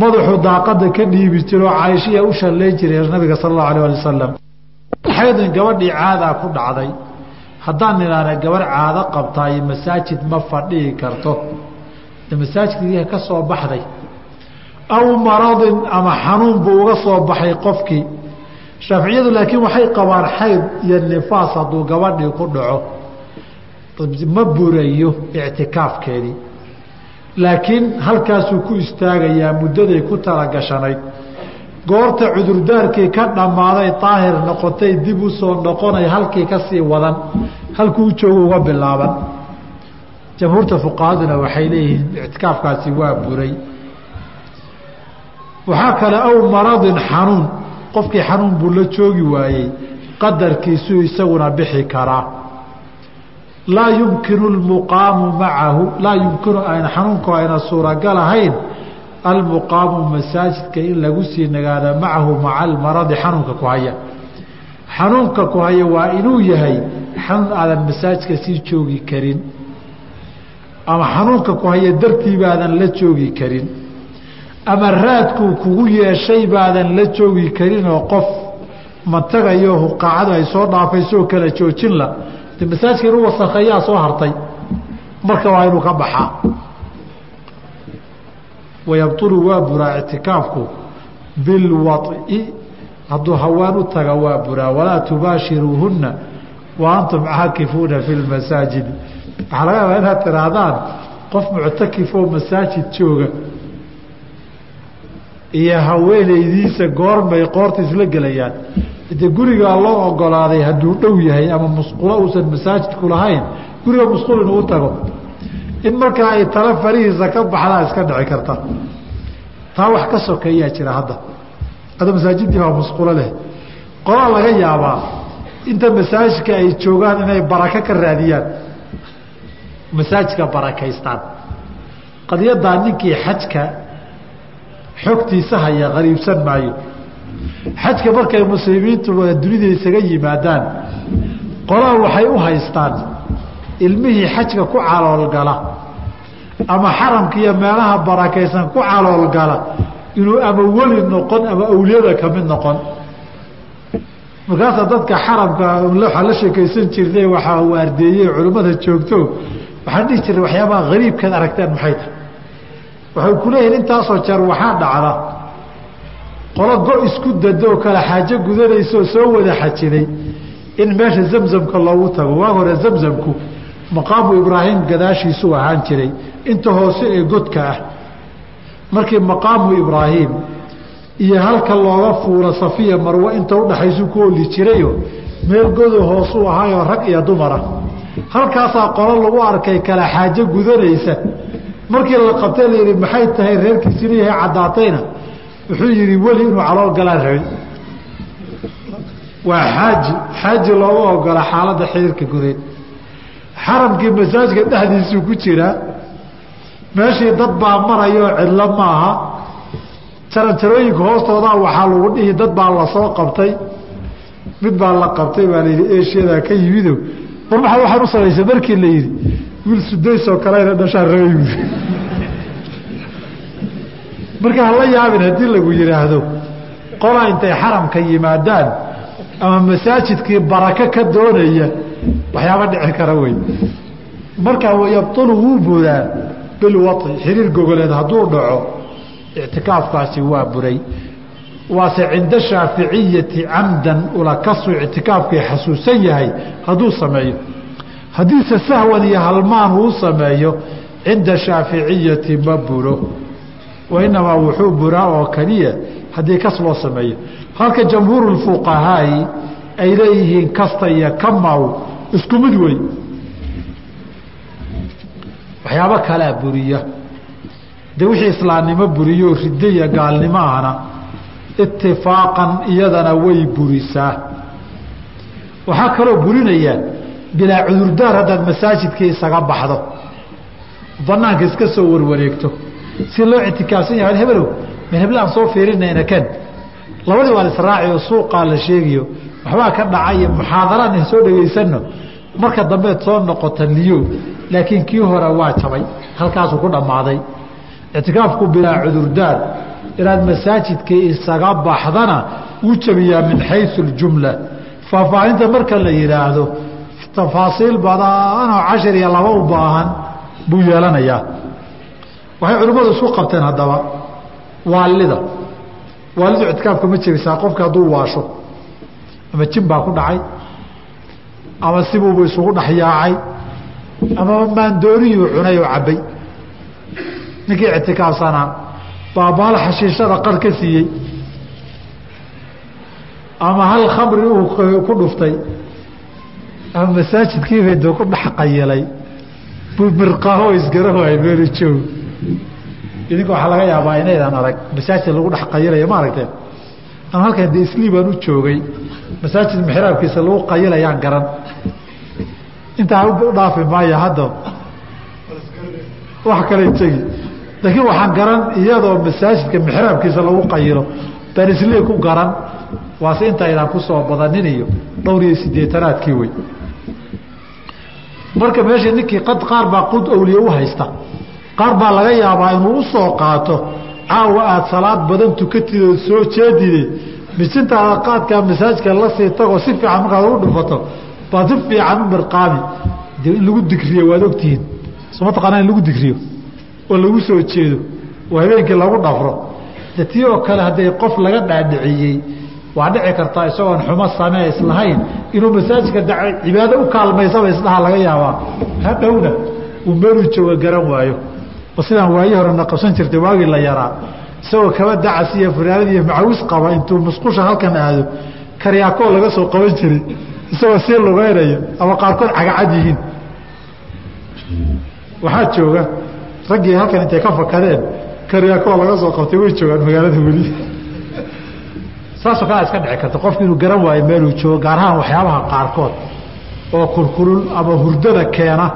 Madaxuu daaqada ka dhiibi jiro caaishiya u shalay jiray nabiga sal allahu alah ali wasalam xaydin gabadhii caadaa ku dhacday haddaan nidhaahna gabarh caado qabtaa iyo masaajid ma fadhihi karto. Masaajidkii ka soo baxday aw maradin ama xanuun buu uga soo baxay qofkii. Shaaficiyadu laakiin waxay qabaan xayd iyo nifaas hadduu gabadhii ku dhaco. Ma burayo ictikaafkeedii. Laakiin halkaasuu ku istaagayaa muddaday ku talagashanayd goorta cudurdaarkii ka dhammaaday daahir noqotay dib u soo noqonay halkii ka sii wadan halkuu joogu uga bilaaban. Jamhuurta fuqahaduna waxay leeyihiin ictikaafkaasi waa buray. Waxaa kale aw maradin xanuun qofkii xanuun buu la joogi waayey qadarkiisuu isaguna bixi karaa. Laa yumkinu lmuqaamu macahu laa yumkinu ayna xanuunku ayna suuragal ahayn almuqaamu masaajidka in lagu sii nagaada macahu maca almaradi xanuunka ku haya. Xanuunka ku haya waa inuu yahay xanuun aadan masaajidka sii joogi karin. Ama xanuunka ku haya dartii baadan la joogi karin. Ama raadkuu kugu yeeshay baadan la joogi karin oo qof matagayo huqaacadu ay soo dhaafaysoo kala joojin la masaajidka inuu wasakheeyaa soo hartay marka waa inuu ka baxaa wayabtulu waa buraa ictikaafku bilwaطi hadduu hawaan u taga waa buraa walaa tubaashiruuhunna wa antum caakifuuna fi lmasaajid waxaa laga yaabaa inaad tidhaahdaan qof muctakifoo masaajid jooga iyo haweenaydiisa goormay qoorta isla gelayaan de gurigaa loo ogolaaday hadduu dhow yahay ama musqulo uusan masaajidku lahayn guriga musqul inuu tago in markaa ay tala farihiisa ka baxdaa iska dhici karta. Taa wax ka sokeeyaa jira hadda. Hadda masaajidii baa musqulo leh. Qolaa laga yaabaa inta masaajidka ay joogaan inay barako ka raadiyaan. Masaajidka barakaystaan. Qadiyaddaa ninkii xajka xogtiisa haya qariibsan maayo. Xajka markay muslimiintu dunida isaga yimaadaan qolaa waxay u haystaan. Ilmihii xajka ku caloolgala ama xaramka iyo meelaha barakaysan ku caloolgala inuu ama weli noqon ama awliyada ka mid noqon. Markaasa dadka xaramka waxaa la sheekaysan jirnay waxaa waardeeyey culimmada joogto waxaan dhihi jirnay waxyaabaha hariibkaad aragteen maxay tahay. Waxay ku intaasoo jeer waxaa dhacda qolo go isku dadoo kale xaajo gudanaysaoo soo wada xajiday in meesha zamzamka loogu tago. Waag hore zamzamku maqaamu ibraahim gadaashiisuu ahaan jiray inta hoose ee godka ah. Markii maqaamu ibraahim iyo halka looga fuula safiya marwe inta udhaxaysu ku oli jirayo meel godo hoosuu ahaayoo rag iyo dumara halkaasaa qolo lagu arkay kale xaajo gudanaysa. Markii la qabtay la yidhi maxay tahay reerkiisina yahay caddaatayna? Wuxuu yidhi weli inuu calool galaan rabay waa xaaji xaaji loogu ogola xaaladda xiriirka gudeed xaramkii masaajka dhexdiisuu ku jiraa meeshii dad baa marayoo cidlo maaha. Jaranjarooyinka hoostoodaa waxaa lagu dhihi dad baa la soo qabtay mid baa la qabtay baa layidhi eshiyadaa ka yimido war maxaa waxaan u samaysay markii la yidhi wiil sudaysoo kalena dhashaan rabay buui marka hala yaabin haddii lagu yidhaahdo qolaa intay xaramka yimaadaan ama masaajidkii barako ka doonaya waxyaaba dhici kara wey markaa wayabtulu wuu buraa bilwai xiriir gogoleed hadduu dhaco ictikaafkaasi waa buray. Waase cinda shaaficiyati camdan ulakasu ictikaafkii xasuusan yahay hadduu sameeyo. Haddiise sahwan iyo halmaan uu sameeyo cinda shaaficiyati ma buro. Wa inamaa wuxuu buraa oo keliya haddii kas loo sameeyo. Halka jamhuuru ay leeyihiin kasta iyo kamaw isku mid wey waxyaabo kalea buriya. De wixii islaamnimo buriyo riddo iyo gaalnimo ahna itifaaqan iyadana way burisaa. Waxaa kaloo burinaya bilaa cudurdaar haddaad masaajidkii isaga baxdo banaanka iska soo warwareegto si loo ictikaafsan yahay hebelow min heble aan soo fiirinayna kan. Labadii waa israaci oo suuqaa la sheegiyo waxbaa ka dhacay iyo muxaadaraan soo dhegaysanno. Marka dambeed soo noqota liyo laakiin kii hore waa jabay halkaasuu ku dhammaaday. Ictikaafku bilaa cudurdaar inaad masaajidkii isaga baxdana wuu jabiyaa min xayu ljumla faahfaahinta marka la yidhaahdo tafaasiil badanoo cashar iyo laba u baahan buu yeelanayaa. Waxay culimmadu isku qabteen haddaba waalida. Waalidu ictikaafka ma jebisaa qofka hadduu waasho ama jin baa ku dhacay ama sibuubu isugu dhexyaacay ama maandooniyuu cunay oo cabbay. Ninkii ictikaafsanaa baabaal xashiishada qar ka siiyey ama hal khamri uu ku dhuftay ama masaajidkiibadu ku dhex qayilay buu mirqaho isgarahoay meelu joog idinka waxaa laga yaabaa inaydaan arag masaajid lagu dhex qayilayo ma aragteen? An halkan de isli baan u joogay masaajid mixraabkiisa lagu qayilayaan garan. Intaa u dhaafi maayo hadda. Wax kale tegi. Laakiin waxaan garan iyadoo masaajidka mixraabkiisa lagu qayilo. Baan isli ku garan. Waase intaydaan ku soo badanin iyo dhowr iyo sideetanaadkii wey. Marka meesha ninkii qad qaar baa qud awliye u haysta. Qaar baa laga yaabaa inuu u soo qaato. Caawa aada salaad badan tukatid oo soo jeedide misintaada qaadkaa masaajidka la sii tagoo si fiican markaad ugu dhufato baad si fiican u mirqaami. De in lagu digriyo waad ogtihiin. Soo mataqaanaa in lagu digriyo? Oo lagu soo jeedo? Oo habeenkii lagu dhafro? De tii oo kale hadday qof laga dhaadhiciyey waa dhici kartaa isagoon xumo samee islahayn inuu masaajidka cibaado u kaalmaysaba isdhaha laga yaabaa. Hadhowna uu meeluu jooga garan waayo. Oo sidaan waayi horena qabsan jirtay waagii la yaraa isagoo kaba dacas iyo fanaanad iyo macawis qaba intuu musqusha halkan aado karyaakoo laga soo qaban jiray isagoo sii lugeynaya ama qaarkood cagacad yihiin. Waxaa jooga raggii halkan intay ka fakadeen karyaakoo laga soo qabtay way joogaan magaalada weli. Saasoo kale iska dhici karta qofku inuu garan waayo meeluu joogo gaar ahaan waxyaabaha qaarkood oo kulkulul ama hurdada keena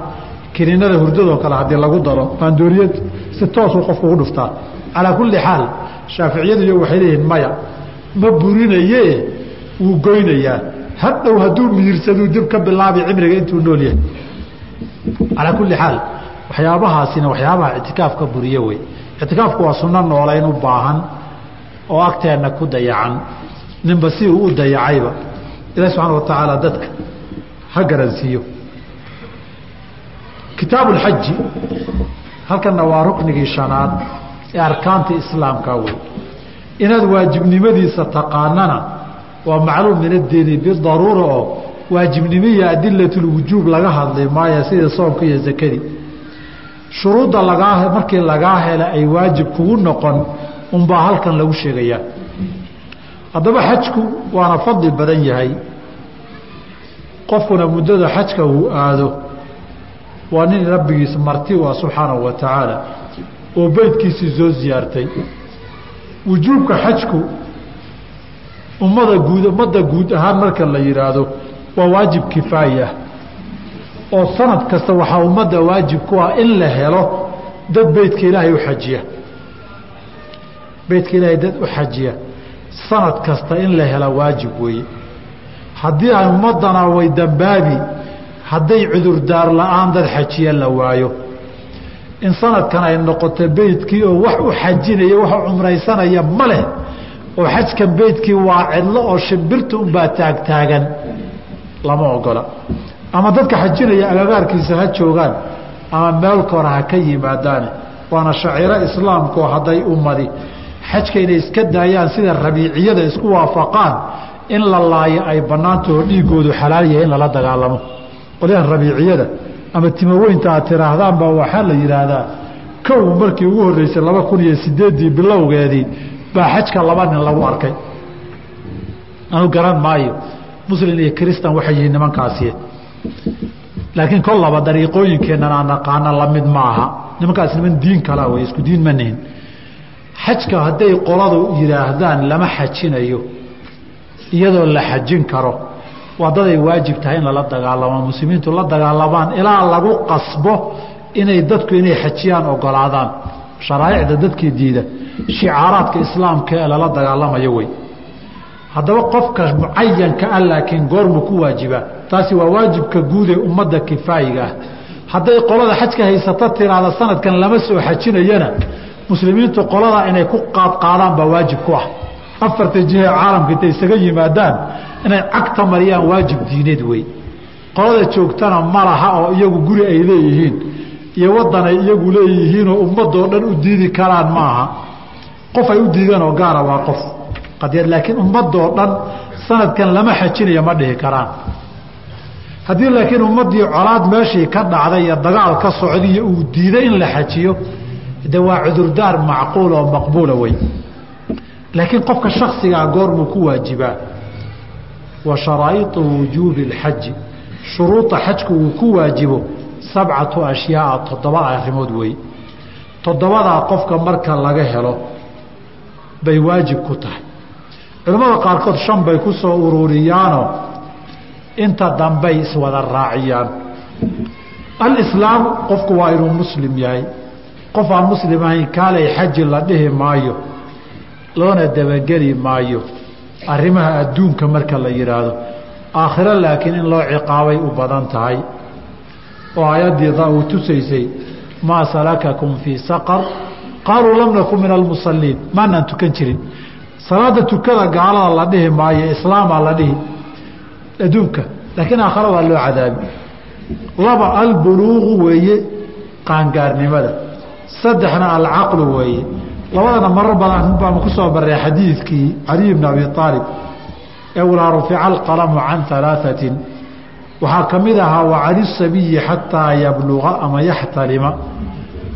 kiniinada hurdadoo kale haddii lagu daro maandooriyad si toosuu qofku ugu dhuftaa calaa kulli xaal shaaficiyadu waxay leeyihiin maya ma burinaye wuu goynayaa. Hadhow hadduu miirsaduu dib ka bilaabi cimriga intuu nool yahay. Calaa kulli xaal waxyaabahaasina waxyaabaha ictikaafka buriye wey. Ictikaafku waa sunno noolayn u baahan oo agteenna ku dayacan. Ninba si uu u dayacayba ilahi subxaana wa tacaala dadka ha garansiiyo. Kitaabu lxaji halkanna waa ruknigii shanaad ee arkaanta islaamka wey inaad waajibnimadiisa taqaanana waa macluum min addiini bidaruura oo waajibnimiya adilatulwujuub laga hadlay maayo sida soomka iyo zakadii. Shuruudda lagaa markii lagaa hela ay waajib kugu noqon unbaa halkan lagu sheegayaa haddaba xajku waana fadli badan yahay. Qofkuna muddada xajka uu aado waa nin rabbigiis marti ah subxaanahu wa tacaala oo beydkiisii soo siyaartay wujuubka xajku ummada guud ummadda guud ahaan marka la yidhaahdo waa waajib kifaayi ah oo sanad kasta waxaa ummadda waajib ku ah in la helo dad beydka ilaahay u xajiya. Beydka ilaahay dad u xajiya. Sanad kasta in la hela waajib weeye. Haddii ay ummadana way dambaabi hadday cudurdaar la'aan dad xajiya la waayo in sanadkan ay noqoto beydkii oo wax u xajinaya wax cumraysanaya ma leh oo xajkan beydkii waa cidlo oo shimbirta unbaa taagtaagan lama ogola. Ama dadka xajinaya agagaarkiisa ha joogaan ama meelka hore ha ka yimaadaane waana shaciiro islaamkaoo hadday ummadi xajka inay iska daayaan sida rabiiciyada isku waafaqaan in la laayo ay bannaantaoo dhiigoodu xalaal yahay in lala dagaalamo. Qolyahan rabiiciyada ama timoweynta aad tiraahdaanba waxaa la yidhaahdaa. Kow markii ugu horreysay laba kun iyo sideeddii bilowgeedii baa xajka laba nin lagu arkay. Anu garan maayo. Muslim iyo kristan waxay yihiin nimankaasi. Laakiin kol dariiqooyinkeennan aan naqaana la mid ma aha. Nimankaas niman diin kala wey isku diin ma nihin. Xajka hadday qoladu yidhaahdaan lama xajinayo iyadoo la xajin karo waa daday waajib tahay in lala dagaalamo muslimiintu la dagaalamaan ilaa lagu qasbo inay dadku inay xajiyaan ogolaadaan sharaa'icda dadkii diida shicaaraadka islaamka ee lala dagaalamayo wey haddaba qofka mucayanka ah laakiin goormu ku waajibaa. Taasi waa waajibka guud ee ummadda kifaayiga ah. Hadday qolada xajka haysata tiraada sanadkan lama soo xajinayana muslimiintu qoladaa inay ku qaadqaadaan baa waajib ku ah afarta jihee caalamka intay isaga yimaadaan inay cagta mariyaan waajib diineed wey. Qolada joogtana ma laha oo iyagu guri ay leeyihiin iyo waddan ay iyagu leeyihiinoo ummadoo dhan u diidi karaan maaha. Qof ay u diideen oo gaara waa qof qadiyad laakiin ummadoo dhan sanadkan lama xajinayo ma dhihi karaan. Haddii laakiin ummaddii colaad meeshii ka dhacday iyo dagaal ka socdiyo uu diiday in la xajiyo de waa cudurdaar macquul oo maqbuula wey laakiin qofka shaksigaa goormuu ku waajibaa wa sharaa'iطu wujuubi اlxaji shuruuda xajku uu ku waajibo sabcatu ashyaaa toddoba arrimood wey toddobadaa qofka marka laga helo bay waajib ku tahay culimmada qaarkood shan bay ku soo ururiyaanoo inta dambay iswada raaciyaan alislaam qofku waa inuu muslim yahay qof aan muslim ahayn kaalay xaji la dhihi maayo loona dabageli maayo. Arrimaha adduunka marka la yidhaahdo aakhiro laakiin in loo ciqaabay u badan tahay. Oo aayaddii uu tusaysay maa salakakum fii saqar? Qaaluu lam nakun min almusalliin maanaan tukan jirin. Salaada tukada gaalada la dhihi maayo islaamaa la dhihi. Adduunka laakiin aakhiro waa loo cadaabi. Laba albuluuqu weeye qaangaarnimada. Saddexna alcaqlu weeye labadana marar badan baanu ku soo barray xadiidkii caliy bn abi aalib ee ulaa rufica alqalamu can alaaثatin waxaa ka mid ahaa wa cani sabiyi xataa yabluga ama yaxtalima.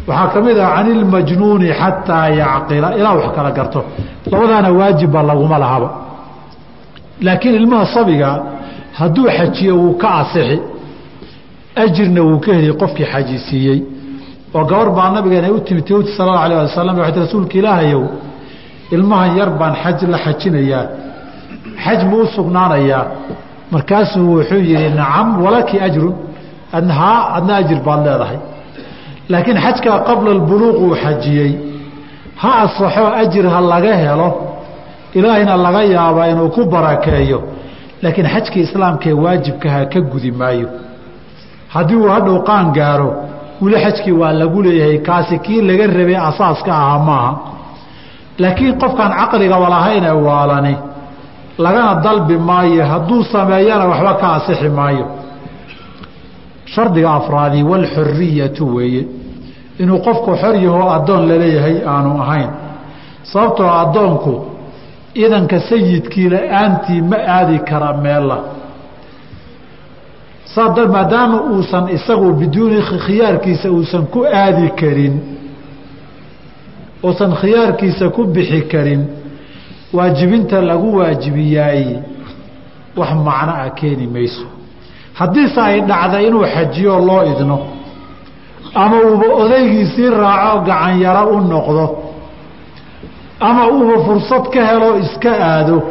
Waxaa ka mid ahaa can ilmajnuuni xataa yacqila. Ilaa wax kala garto. Labadaana waajibba laguma lahaba. Laakiin ilmaha sabiga hadduu xajiyo wuu ka asixi. Ajirna wuu ka heli qofkii xaji siiyey oo gabar baa nabigeena u timid tawti sal alah wasalam waxay ti rasuulka ilaahayow ilmahan yar baan xaj la xajinayaa xaj mu u sugnaanayaa markaasuu wuxuu yihi nacam walaki ajrun haa adna ajir baad leedahay. Laakiin xajkaa qabla albuluuq uu xajiyey. Ha asaxo ajir ha laga helo. Ilaahayna laga yaaba inuu ku barakeeyo laakiin xajkii islaamkaee waajibkaha ka gudi maayo. Haddii uu hadhow qaan gaaro weli xajkii waa lagu leeyahay kaasi kii laga rabay asaaska ahaa maaha. Laakiin qofkaan caqliga walahayn ee waalani lagana dalbi maayo hadduu sameeyana waxba ka asixi maayo. Shardiga afraadi walxuriyatu weeye inuu qofku xor yahoo addoon la leeyahay aanu ahayn. Sababtoo addoonku idanka sayidkii la'aantii ma aadi kara meella saa maadaama uusan isagu biduuni khiyaarkiisa uusan ku aadi karin uusan khiyaarkiisa ku bixi karin waajibinta lagu waajibiyaay wax macno ah keeni mayso. Haddiise ay dhacda inuu xajiyo loo idno ama uuba odaygiisii raaco gacanyaro u noqdo ama uuba fursad ka helo iska aado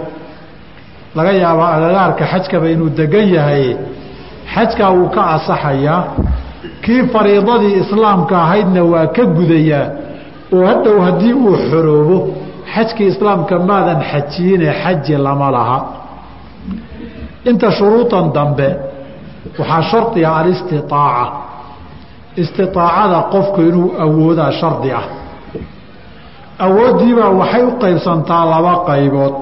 laga yaabaa agagaarka xajkaba inuu degan yahay xajkaa wuu ka asaxayaa kii fariidadii islaamka ahaydna waa ka gudayaa oo hadhow haddii uu xoroobo xajkii islaamka maadan xajiine xaji lama laha. Inta shuruudan dambe waxaa shardiga alistiaaca istiaacada qofku inuu awoodaa shardi ah. Awooddiibaa waxay u qaybsantaa laba qaybood.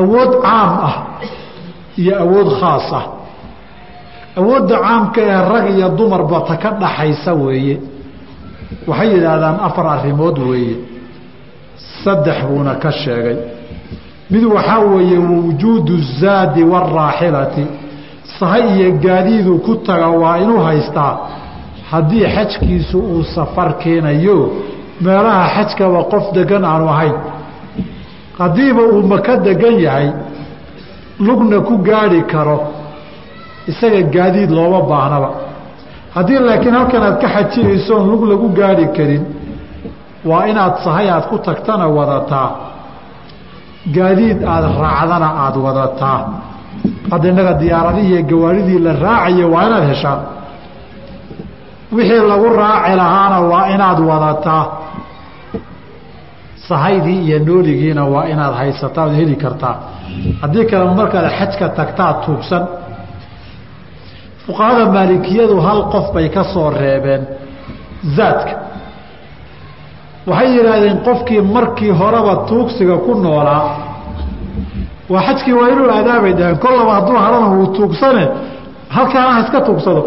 Awood caam ah iyo awood khaas ah awoodda caamka ee rag iyo dumarba ta ka dhaxaysa weeye. Waxay yidhaahdaan afar arrimood weeye. Saddex buuna ka sheegay. Mid waxaa weeye wujuudu zaadi waaraaxilati sahay iyo gaadiidu ku taga waa inuu haystaa. Haddii xajkiisu uu safar keenayo meelaha xajkaba qof degan aanu ahayn. Haddiiba uu maka degan yahay lugna ku gaadhi karo isaga gaadiid looma baahnaba haddii laakiin halkan aad ka xajinaysoon lug lagu gaadhi karin waa inaad sahay aad ku tagtana wadataa. Gaadiid aada raacdana aada wadataa. Hadda innaga diyaaradihii iyo gawaaridii la raacaya waa inaad heshaa. Wixii lagu raaci lahaana waa inaad wadataa. Sahaydii iyo nooligiina waa inaad haysataa ood heli kartaa. Haddii kale markaad xajka tagtaa tuugsan fuqahada maalikiyadu hal qof bay ka soo reebeen zaadka. Waxay yidhaahdeen qofkii markii horeba tuugsiga ku noolaa waa xajkii waa inuu aadaabay dhaheen kollaba hadduu harana wuu tuugsane halkaana ha iska tuugsado.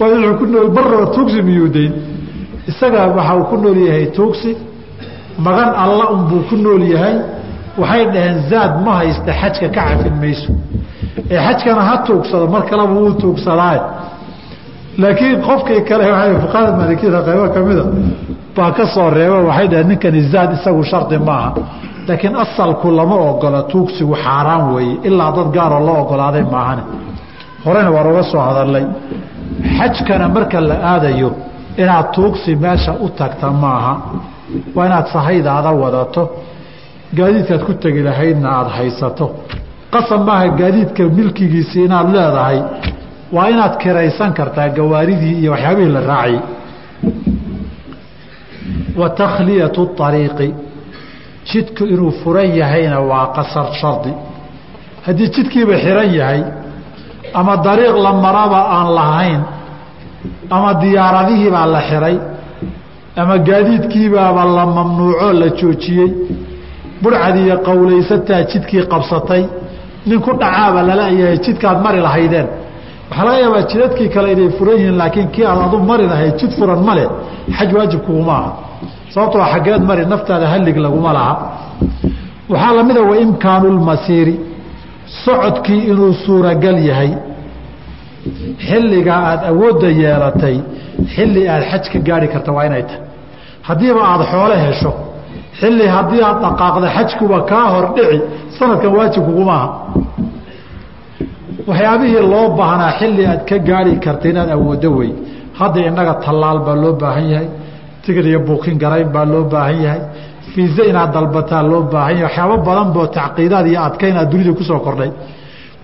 Waa wuxuu ku nool barraba tuugsi miyuu dayn isagaa waxa uu ku nool yahay tuugsi magan alla unbuu ku nool yahay waxay dhaheen zaad ma haysta xajka ka cafin mayso. Ee xajkana ha tuugsado mar kaleba wuu tuugsadaaye laakiin qofkii kale fuqahada maalikiyada qaybo kamida baa ka soo reeba waxay dhaheen ninkani zaad isagu shardi maaha laakiin asalku lama ogola tuugsigu xaaraan weeye ilaa dad gaaroo loo ogolaaday maahane horena waan uga soo hadalnay xajkana marka la aadayo inaad tuugsi meesha u tagta maaha waa inaad sahaydaada wadato gaadiidkaad ku tegi lahaydna aada haysato. Qasab maaha gaadiidka milkigiisii inaad leedahay. Waa inaad kiraysan kartaa gawaaridii iyo waxyaabihii la raaciyey wa takhliyatu ariiqi jidku inuu furan yahayna waa qasar shardi. Haddii jidkiiba xiran yahay ama dariiq la maraba aan lahayn ama diyaaradihiibaa la xiray ama gaadiidkiibaaba la mamnuucoo la joojiyey burcad iyo jidkii qabsatay nin ku dhacaaba lalayahay jidkaad mari lahaydeen. Waxaa laga yaabaa jidadkii kale inay furan yihiin laakiin kii aad adu mari lahayd jid furan ma leh. Xaj waajibkuguma aha sababtoo xaggeed mari naftaada hallig laguma laha. Waxaa lamida wa imkaanu lmasiiri socodkii inuu suuragal yahay. Xilligaa aada awoodda yeelatay xilli aad xaj ka gaari karta waa inay tahay. Haddiiba aada xoole hesho xilli haddii aad dhaqaaqda xajkuba kaa hor dhici sanadkan waajibkugumaaha waxyaabihii loo baahnaa xilli aad ka gaari karta inaad awooddo wey hadda innaga tallaal baa loo baahan yahay tigid iyo buukin garayn baa loo baahan yahay fiise inaad dalbataa loo baahan yahay. Waxyaabo badan boo tacqiidaad iyo adkayn aad dunida ku soo kordhay.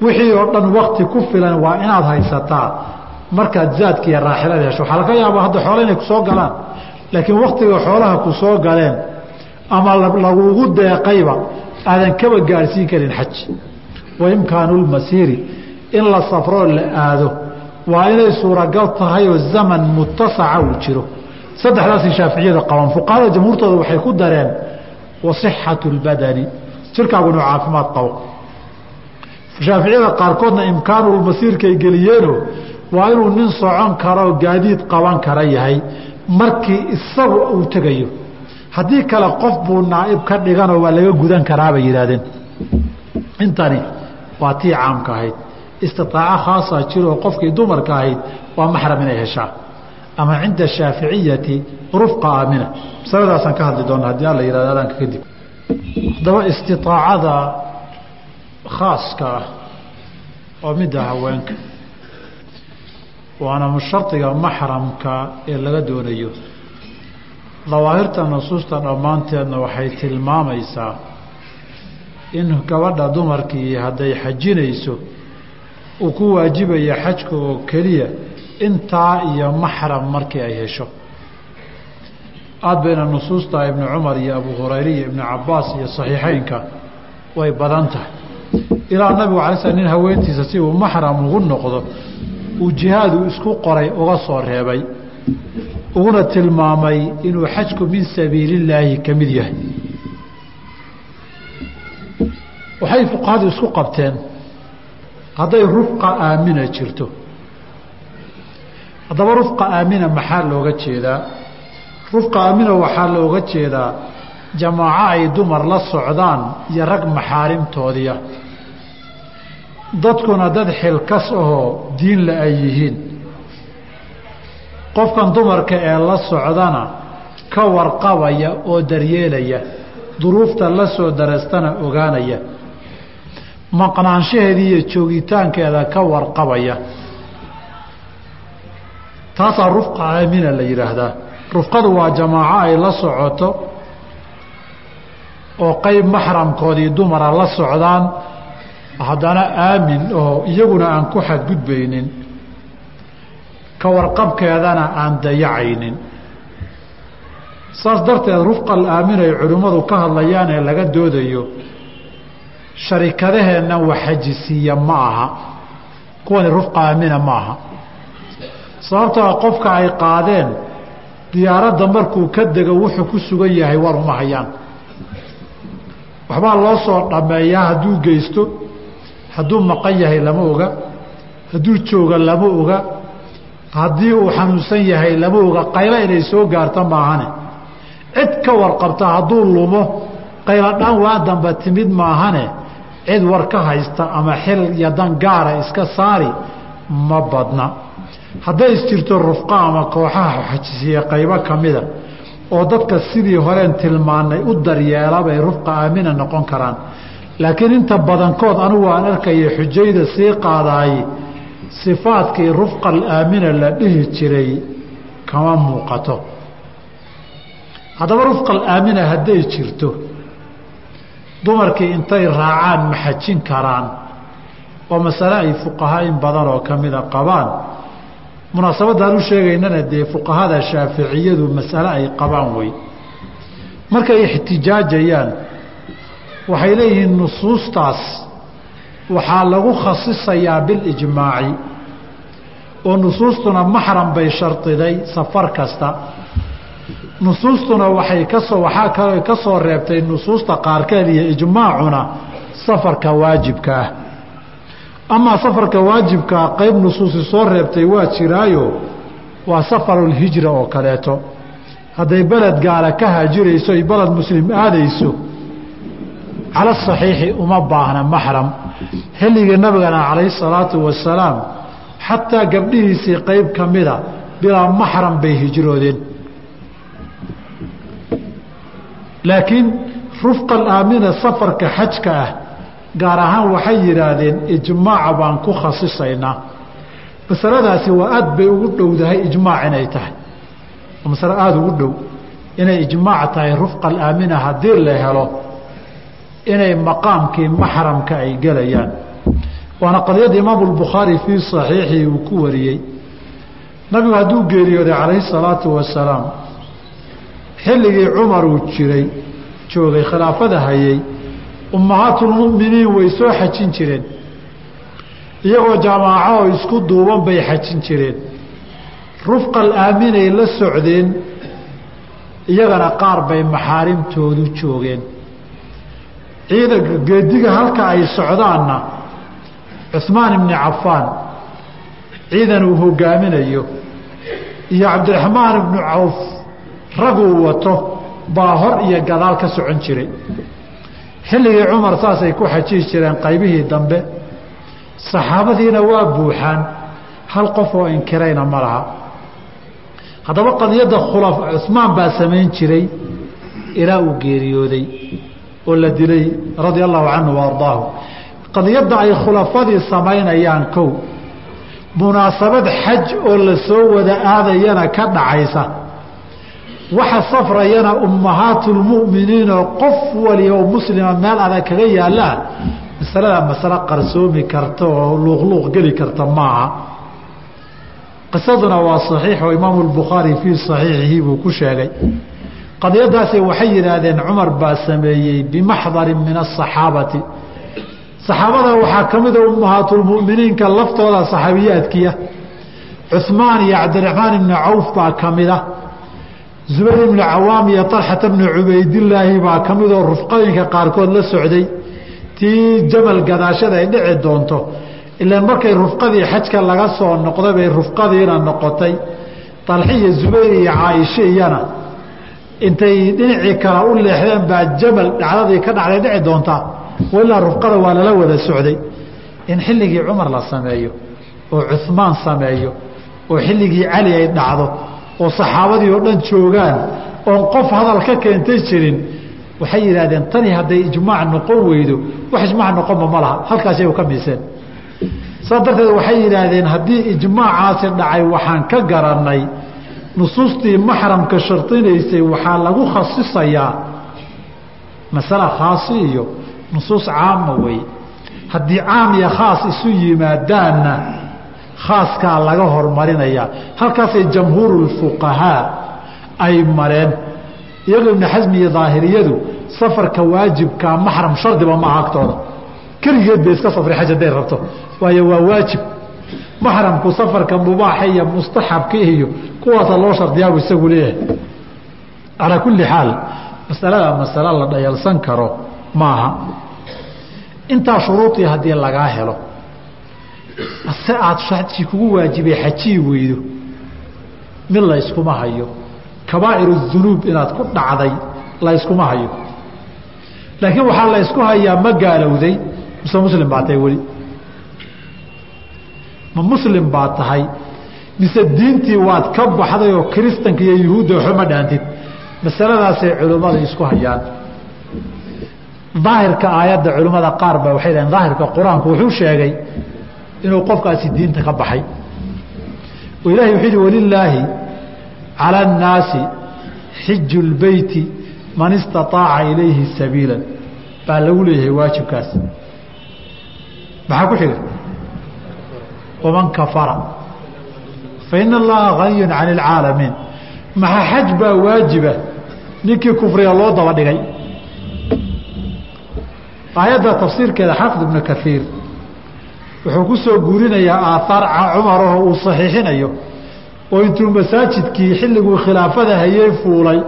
Wixii oo dhan wakti ku filan waa inaad haysataa. Markaad zaadka iyo raaxilada hesho waxaa laga yaabaa hadda xoole inay ku soo galaan. Laakiin waktiga xoolaha ku soo galeen ama lagugu deeqayba aadan kaba gaadhsiin karin xaj. Wa imkaanu lmasiiri in la safroo la aado waa inay suuragal tahay oo zaman mutasaca uu jiro. Saddexdaasi shaaficiyada qaban. Fuqahada jamhuurtooda waxay ku dareen wasixatu lbadani jirkaagu inuu caafimaad qabo. Shaaficiyada qaarkoodna imkaanulmasiirkay geliyeeno waa inuu nin socon karo gaadiid qaban kara yahay markii isagu uu tegayo haddii kale qof buu naaib ka dhiganoo waa laga gudan karaabay yidhahdeen intani waa tii caamka ahayd. Istitaaco khaasa jiroo qofkii dumarka ahayd waa maxram inay heshaa. Ama cinda shaaficiyati rufqa aamina. Masaladaasaan ka hadli doona haddii alla yihahdo adaanka kadib haddaba istiaacada khaaska ah oo midda haweenka waana shardiga maxramka ee laga doonayo dawaahirta nusuusta dhammaanteedna waxay tilmaamaysaa in gabadha dumarkii hadday xajinayso uu ku waajibaya xajka oo keliya intaa iyo maxram markii ay hesho. Aada bayna nusuusta ibnu cumar iyo abu hurayre iyo ibnu cabaas iyo saxiixeynka way badan tahay. Ilaa nabigu alay sl nin haweentiisa si uu maxram ugu noqdo uu jihaadu isku qoray uga soo reebay uguna tilmaamay inuu xajku min sabiilillaahi ka mid yahay. Waxay fuqahadu isku qabteen hadday rufqa aamina jirto. Haddaba rufqa aamina maxaa looga jeedaa? Rufqa aamina waxaa looga jeedaa jamaaco ay dumar la socdaan iyo rag maxaarimtoodiia dadkuna dad xilkas ahoo diinla ay yihiin qofkan dumarka ee la socdana ka warqabaya oo daryeelaya duruufta la soo darastana ogaanaya maqnaanshaheeda iyo joogitaankeeda ka warqabaya. Taasaa rufqa aamina la yidhaahdaa. Rufqadu waa jamaaco ay la socoto oo qeyb maxramkoodii dumara la socdaan haddana aamin oo iyaguna aan ku xadgudbaynin ka warqabkeedana aan dayacaynin. Saas darteed rufqal aamin ay culimmadu ka hadlayaan ee laga doodayo sharikadaheenna waxajisiiya ma aha kuwani rufqa aamina ma aha. Sababtoo qofka ay qaadeen diyaaradda markuu ka dego wuxuu ku sugan yahay war uma hayaan. Waxbaa loo soo dhammeeyaa hadduu geysto hadduu maqan yahay lama oga hadduu jooga lama oga haddii uu xanuunsan yahay lama oga qaylo inay soo gaarto maahane. Cid ka warqabta hadduu lumo qaylo dhan waa damba timid maahane. Cid war ka haysta ama xil iyo dan gaara iska saari ma badna. Hadday isjirto rufqa ama kooxaha xajisiye qaybo ka mida oo dadka sidii horeen tilmaanay u daryeela bay rufqa aamina noqon karaan. Laakiin inta badankood anugu aan arkaya xujayda sii qaadaay sifaadkii rufqal aamina la dhihi jiray kama muuqato. Haddaba rufqal aamina hadday jirto dumarkii intay raacaan ma xajin karaan oo masale ay fuqahaa in badan oo ka mida qabaan. Munaasabadaan u sheegaynana dee fuqahada shaaficiyadu masale ay qabaan wey markay ixtijaajayaan waxay leeyihiin nusuustaas waxaa lagu khasisayaa bilijmaaci oo nusuustuna maxram bay shardiday safar kasta. Nusuustuna waxay ka soo waxaa kaloo ka soo reebtay nusuusta qaarkeed iyo ijmaacuna safarka waajibka ah. Amaa safarka waajibkaa qayb nusuusi soo reebtay waa jiraayo waa safarulhijra oo kaleeto. Hadday beled gaala ka haajirayso ay beled muslim aadayso cala saxiixi uma baahna maxram xilligii nabigana calayhi salaatu wasalaam xataa gabdhihiisii qayb ka mida bilaa maxram bay hijroodeen. Laakiin rufqal aamina safarka xajka ah gaar ahaan waxay yidhaahdeen ijmaaca baan ku khasisaynaa. Masaladaasi waa aad bay ugu dhowdahay ijmaac inay tahay. Masalo aada ugu dhow inay ijmaac tahay rufqal aamina haddii la helo inay maqaamkii maxramka ay gelayaan. Waana qadiyada imaamu lbukhaari fii saxiixii uu ku wariyey. Nabigu hadduu geeriyooday calayhi salaatu wasalaam xilligii cumar uu jiray joogay khilaafada hayay ummahaatulmu'miniin way soo xajin jireen. Iyagoo jamaaco oo isku duuban bay xajin jireen. Rufqal aaminay la socdeen iyagana qaar bay maxaarimtoodu joogeen ciidanka geediga halka ay socdaanna cuhmaan ibni cafaan ciidan uu hogaaminayo iyo cabdiraxmaan ibnu cawf raguu wato baa hor iyo gadaal ka socon jiray. Xilligii cumar saasay ku xajihi jireen qaybihii dambe saxaabadiina waa buuxaan hal qof oo inkirayna ma laha. Haddaba qadiyadda khula cusmaan baa samayn jiray ilaa uu geeriyooday oo la dilay radia allahu canhu wa ardaahu. Qadiyadda ay khulafadii samaynayaan kow munaasabad xaj oo la soo wada aadayana ka dhacaysa. Waxa safrayana ummahaatulmu'miniin oo qof waliba oo muslima meel adag kaga yaallaan masalada masale qarsoomi karta oo luuqluuq geli karta maaha. Qisaduna waa saxiix oo imaamu lbukhaari fii saxiixihi buu ku sheegay qadiyadaasi waxay yidhaahdeen cumar baa sameeyey bimaxdarin min asaxaabati saxaabada waxaa ka mida ummahaatulmu'miniinka laftooda saxaabiyaadkiia cuhmaan iyo cabdiraxmaan ibni cawf baa ka mida zubayr ibnu cawaam iyo talxata bnu cubaydilaahi baa ka midoo rufqooyinka qaarkood la socday. Tii jamal gadaashada ay dhici doonto. Ilaan markay rufqadii xajka laga soo noqday bay rufqadiina noqotay. Talxi iyo zubayr iyo caaisho iyana intay dhinacii kale u leexdeen baa jamal dhacdadii ka dhacday dhici doontaa walaa rufqada waa lala wada socday. In xilligii cumar la sameeyo oo cuhmaan sameeyo oo xilligii cali ay dhacdo oo saxaabadii oo dhan joogaan oon qof hadal ka keentay jirin waxay yidhahdeen tani hadday ijmaac noqon weydo wax ijmaac noqonba ma laha halkaasay u ka miiseen. Saas darteed waxay yidhaahdeen haddii ijmaacaasi dhacay waxaan ka garannay nusuustii maxramka shardinaysay waxaa lagu khasisayaa. Masala khaasi iyo nusuus caama wey. Haddii caam iyo khaas isu yimaadaanna khaaskaa laga hormarinayaa. Halkaasay jamhuurulfuqahaa ay mareen. Iyagoo ibnu xasmi iyo daahiriyadu safarka waajibkaa maxram shardiba maaha agtooda keligeed bay iska safri xaj hadday rabto waayo waa waajib maxramku safarka mubaaxa iyo mustaxabka iyo kuwaasa loo shardiyaabu isagu leeyahay. Calaa kulli xaal masalada masalo la dhayalsan karo maaha. Intaa shuruudii haddii lagaa helo se aad xajkii kugu waajibay xajii weydo mid layskuma hayo. Kabaa'iru dunuub inaad ku dhacday layskuma hayo. Laakiin waxaa laysku hayaa ma gaalowday mise muslim baa tahay weli ma muslim baa tahay. Mise diintii waad ka baxday oo kiristanka iyo yuhuudda waxba ma dhaantid. Masaladaasay culimmada isku hayaan. Daahirka aayadda culimmada qaar ba waxay dhaheen daahirka qur'aanku wuxuu sheegay inuu qofkaasi diinta ka baxay. Oo wuxuu yihi walilaahi cala annaasi xiju lbeyti man istaaaca ilayhi sabiila baa lagu leeyahay waajibkaas. Maxaa ku xiga waman kafara. Faina allaha haniyun can اlcaalamiin maxaa xaj baa waajiba. Ninkii kufriga loo daba dhigay. Aayadda tafsiirkeeda xaafid ibnu kaiir wuxuu ku soo guurinayaa aaaar cumarahoo uu saxiixinayo oo intuu masaajidkii xilliguu khilaafada hayey fuulay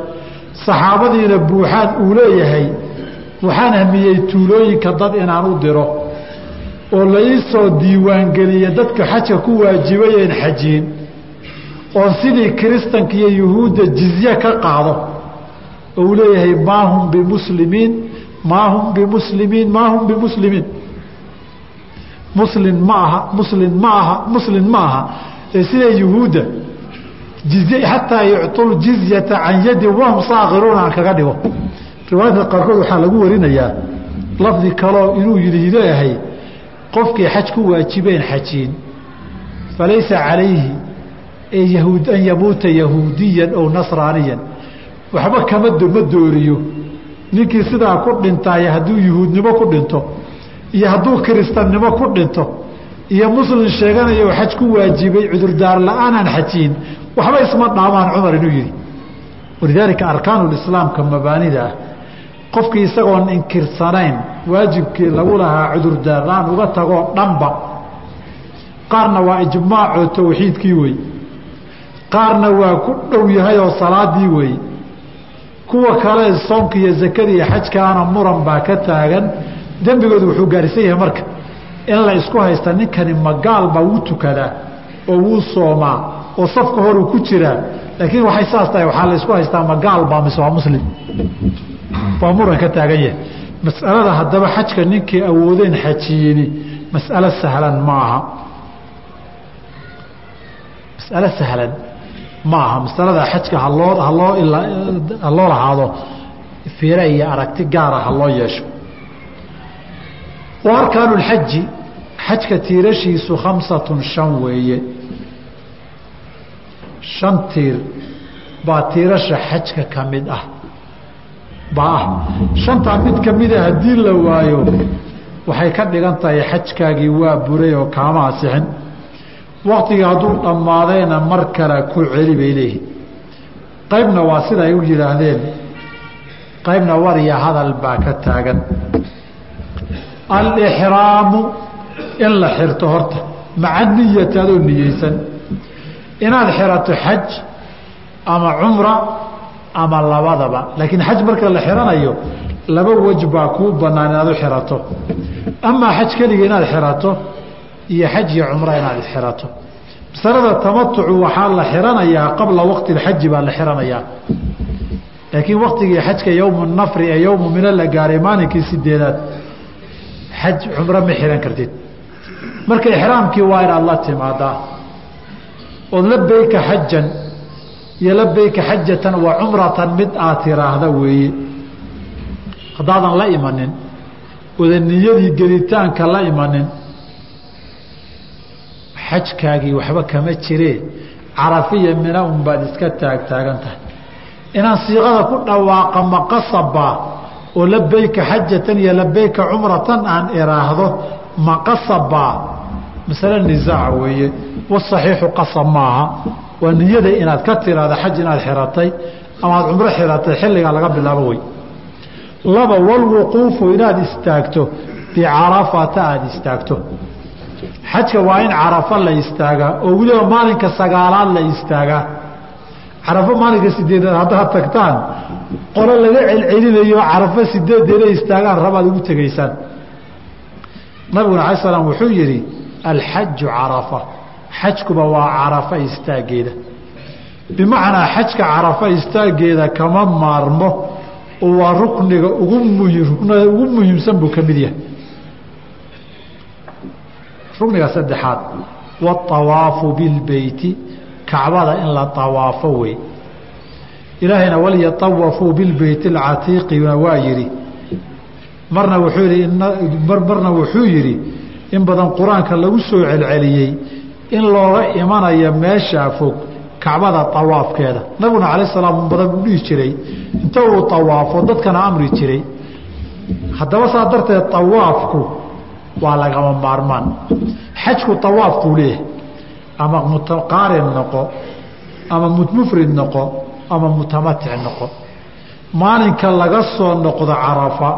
saxaabadiina buuxaan uu leeyahay waxaan hamiyey tuulooyinka dad inaan u diro oo la ii soo diiwaangeliye dadka xajka ku waajibayeen xajiin oon sidii kiristanka iyo yuhuudda jizye ka qaado oo uu leeyahay maa hum bimuslimiin maa hum bimuslimiin maa hum bimuslimiin muslin ma aha muslin ma aha muslin ma aha. Ee sida yuhuudda jizye xataa yuctul jizyata can yadi wahum saakiruuna aan kaga dhigo. Riwaayadka qaarkood waxaa lagu warinayaa lafdi kaloo inuu yidhi leeyahay qofkii xaj ku waajibeen xajiin falaysa calayhi an yamuuta yahuudiyan ow nasraaniyan. Waxba kama ma dooriyo. Ninkii sidaa ku dhintaaye hadduu yuhuudnimo ku dhinto iyo hadduu kiristannimo ku dhinto iyo muslim sheeganayo xaj ku waajibay cudurdaar la'aanaan xajiin waxba isma dhaamaan cumar inuu yidhi. Walidaalika arkaanulislaamka mabaanida ah qofkii isagoon inkirsanayn waajibkii lagu lahaa cudurdaar la'aan uga tagoo dhanba. Qaarna waa ijmaacoo tawxiidkii wey qaarna waa ku dhow yahay oo salaadii wey kuwa kale soonka iyo zakada iyo xajkaana muran baa ka taagan. Dembigoodu wuxuu gaarhsan yahay marka in la isku haysta ninkani magaal baa wuu tukadaa oo wuu soomaa oo safka horuu ku jiraa. Laakiin waxay saas tahay waxaa la isku haystaa magaal baa mise waa muslim waa muran ka taagan yahay mas'alada haddaba xajka ninkii awoodeen xajiyini mas'alo sahlan ma aha. Mas'alo sahlan ma aha. Masalada xajka haloo haloo ha loo lahaado fiire iyo aragti gaara ha loo yeesho. Wa xajka tiirashiisu khamsatun shan weeye. Shan tiir baa tiirasha xajka ka mid ah baa ah shantaa mid ka mida haddii la waayo waxay ka dhigan tahay xajkaagii waa buray oo kaama asixin waktigii hadduu dhammaadayna mar kale ku celi bay leeyihiin qaybna waa sida ay u yidhaahdeen. Qaybna war iyo hadal baa ka taagan. Alixraamu in la xirto horta maca niyati adoo niyeysan inaad xirato xaj ama cumra ama labadaba. Laakiin xaj marka la xiranayo laba wej baa kuu banaan inaad u xirato. Amaa xaj keliga inaad xirato iyo xaj iyo cumro inaad xirato. Masalada tamatucu waxaa la xiranayaa qabla waqti اxaji baa la xiranayaa. Laakiin waktigii xajka yowmu nafri ee yowmu mino la gaaray maalinkii sideedaad xaj cumro ma xiran kartid. Marka ixraamkii waa inaad la timaadaa. Ood labayka xajan iyo labayka xajatan wa cumratan mid aad tiraahda weeye. Haddaadan la imanin oda niyadii gelitaanka la imanin xajkaagii waxba kama jiree carafiya mina un iska taagtaagan tahay. Inaan siiqada ku dhawaaqa maqasabaa oo labayka xajatan iyo labayka cumratan aan iraahdo maqasabaa masale nisaac weeye wasaxiixu qasab maaha waa niyada inaad ka tiraahdo xaj inaad xiratay ama cumro xiratay xilligaa laga bilaabo wey. Laba walwuquufu inaad istaagto bicarafata aada istaagto. Xajka waa in carafo la istaagaa oo weliba maalinka sagaalaad la istaagaa. Carafo maalinka sideedaad haddaad tagtaan. Qolo laga celcelinayo carafo sideedeeda istaagaan rabaad ugu tegaysaan. Nabiguna alay slam wuxuu yidhi alxaju carafa xajkuba waa carafa istaageeda. Bimacnaa xajka carafa istaageeda kama maarmo oo waa rukniga ugu muhiim ruknada ugu muhiimsan buu ka mid yahay. Rukniga saddexaad waawaafu bilbeyti kacbada in la awaafo wey. Ilaahayna walyatawafuu bilbeyti alcatiiqina waa yidhi. Marna wuxuu yihi marna wuxuu yidhi in badan qur'aanka lagu soo celceliyey in looga imanayo meeshaa fog kacbada awaafkeeda nabiguna cala salaam badan uu dhihi jiray. Inta uu awaafo dadkana amri jiray. Haddaba saa darteed awaafku waa lagama maarmaan. Xajku awaafkuu leeyahay. Ama mutaqaarin noqo ama mufrid noqo ama mutamatic noqo. Maalinka laga soo noqdo carafa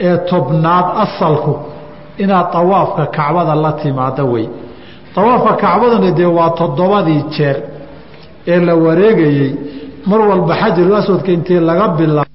ee tobnaad asalku inaad awaafka kacbada la timaado wey awaafka kacbaduna dee waa toddobadii jeer ee la wareegayey. Mar walba xajarul aswadka intii laga bilaabo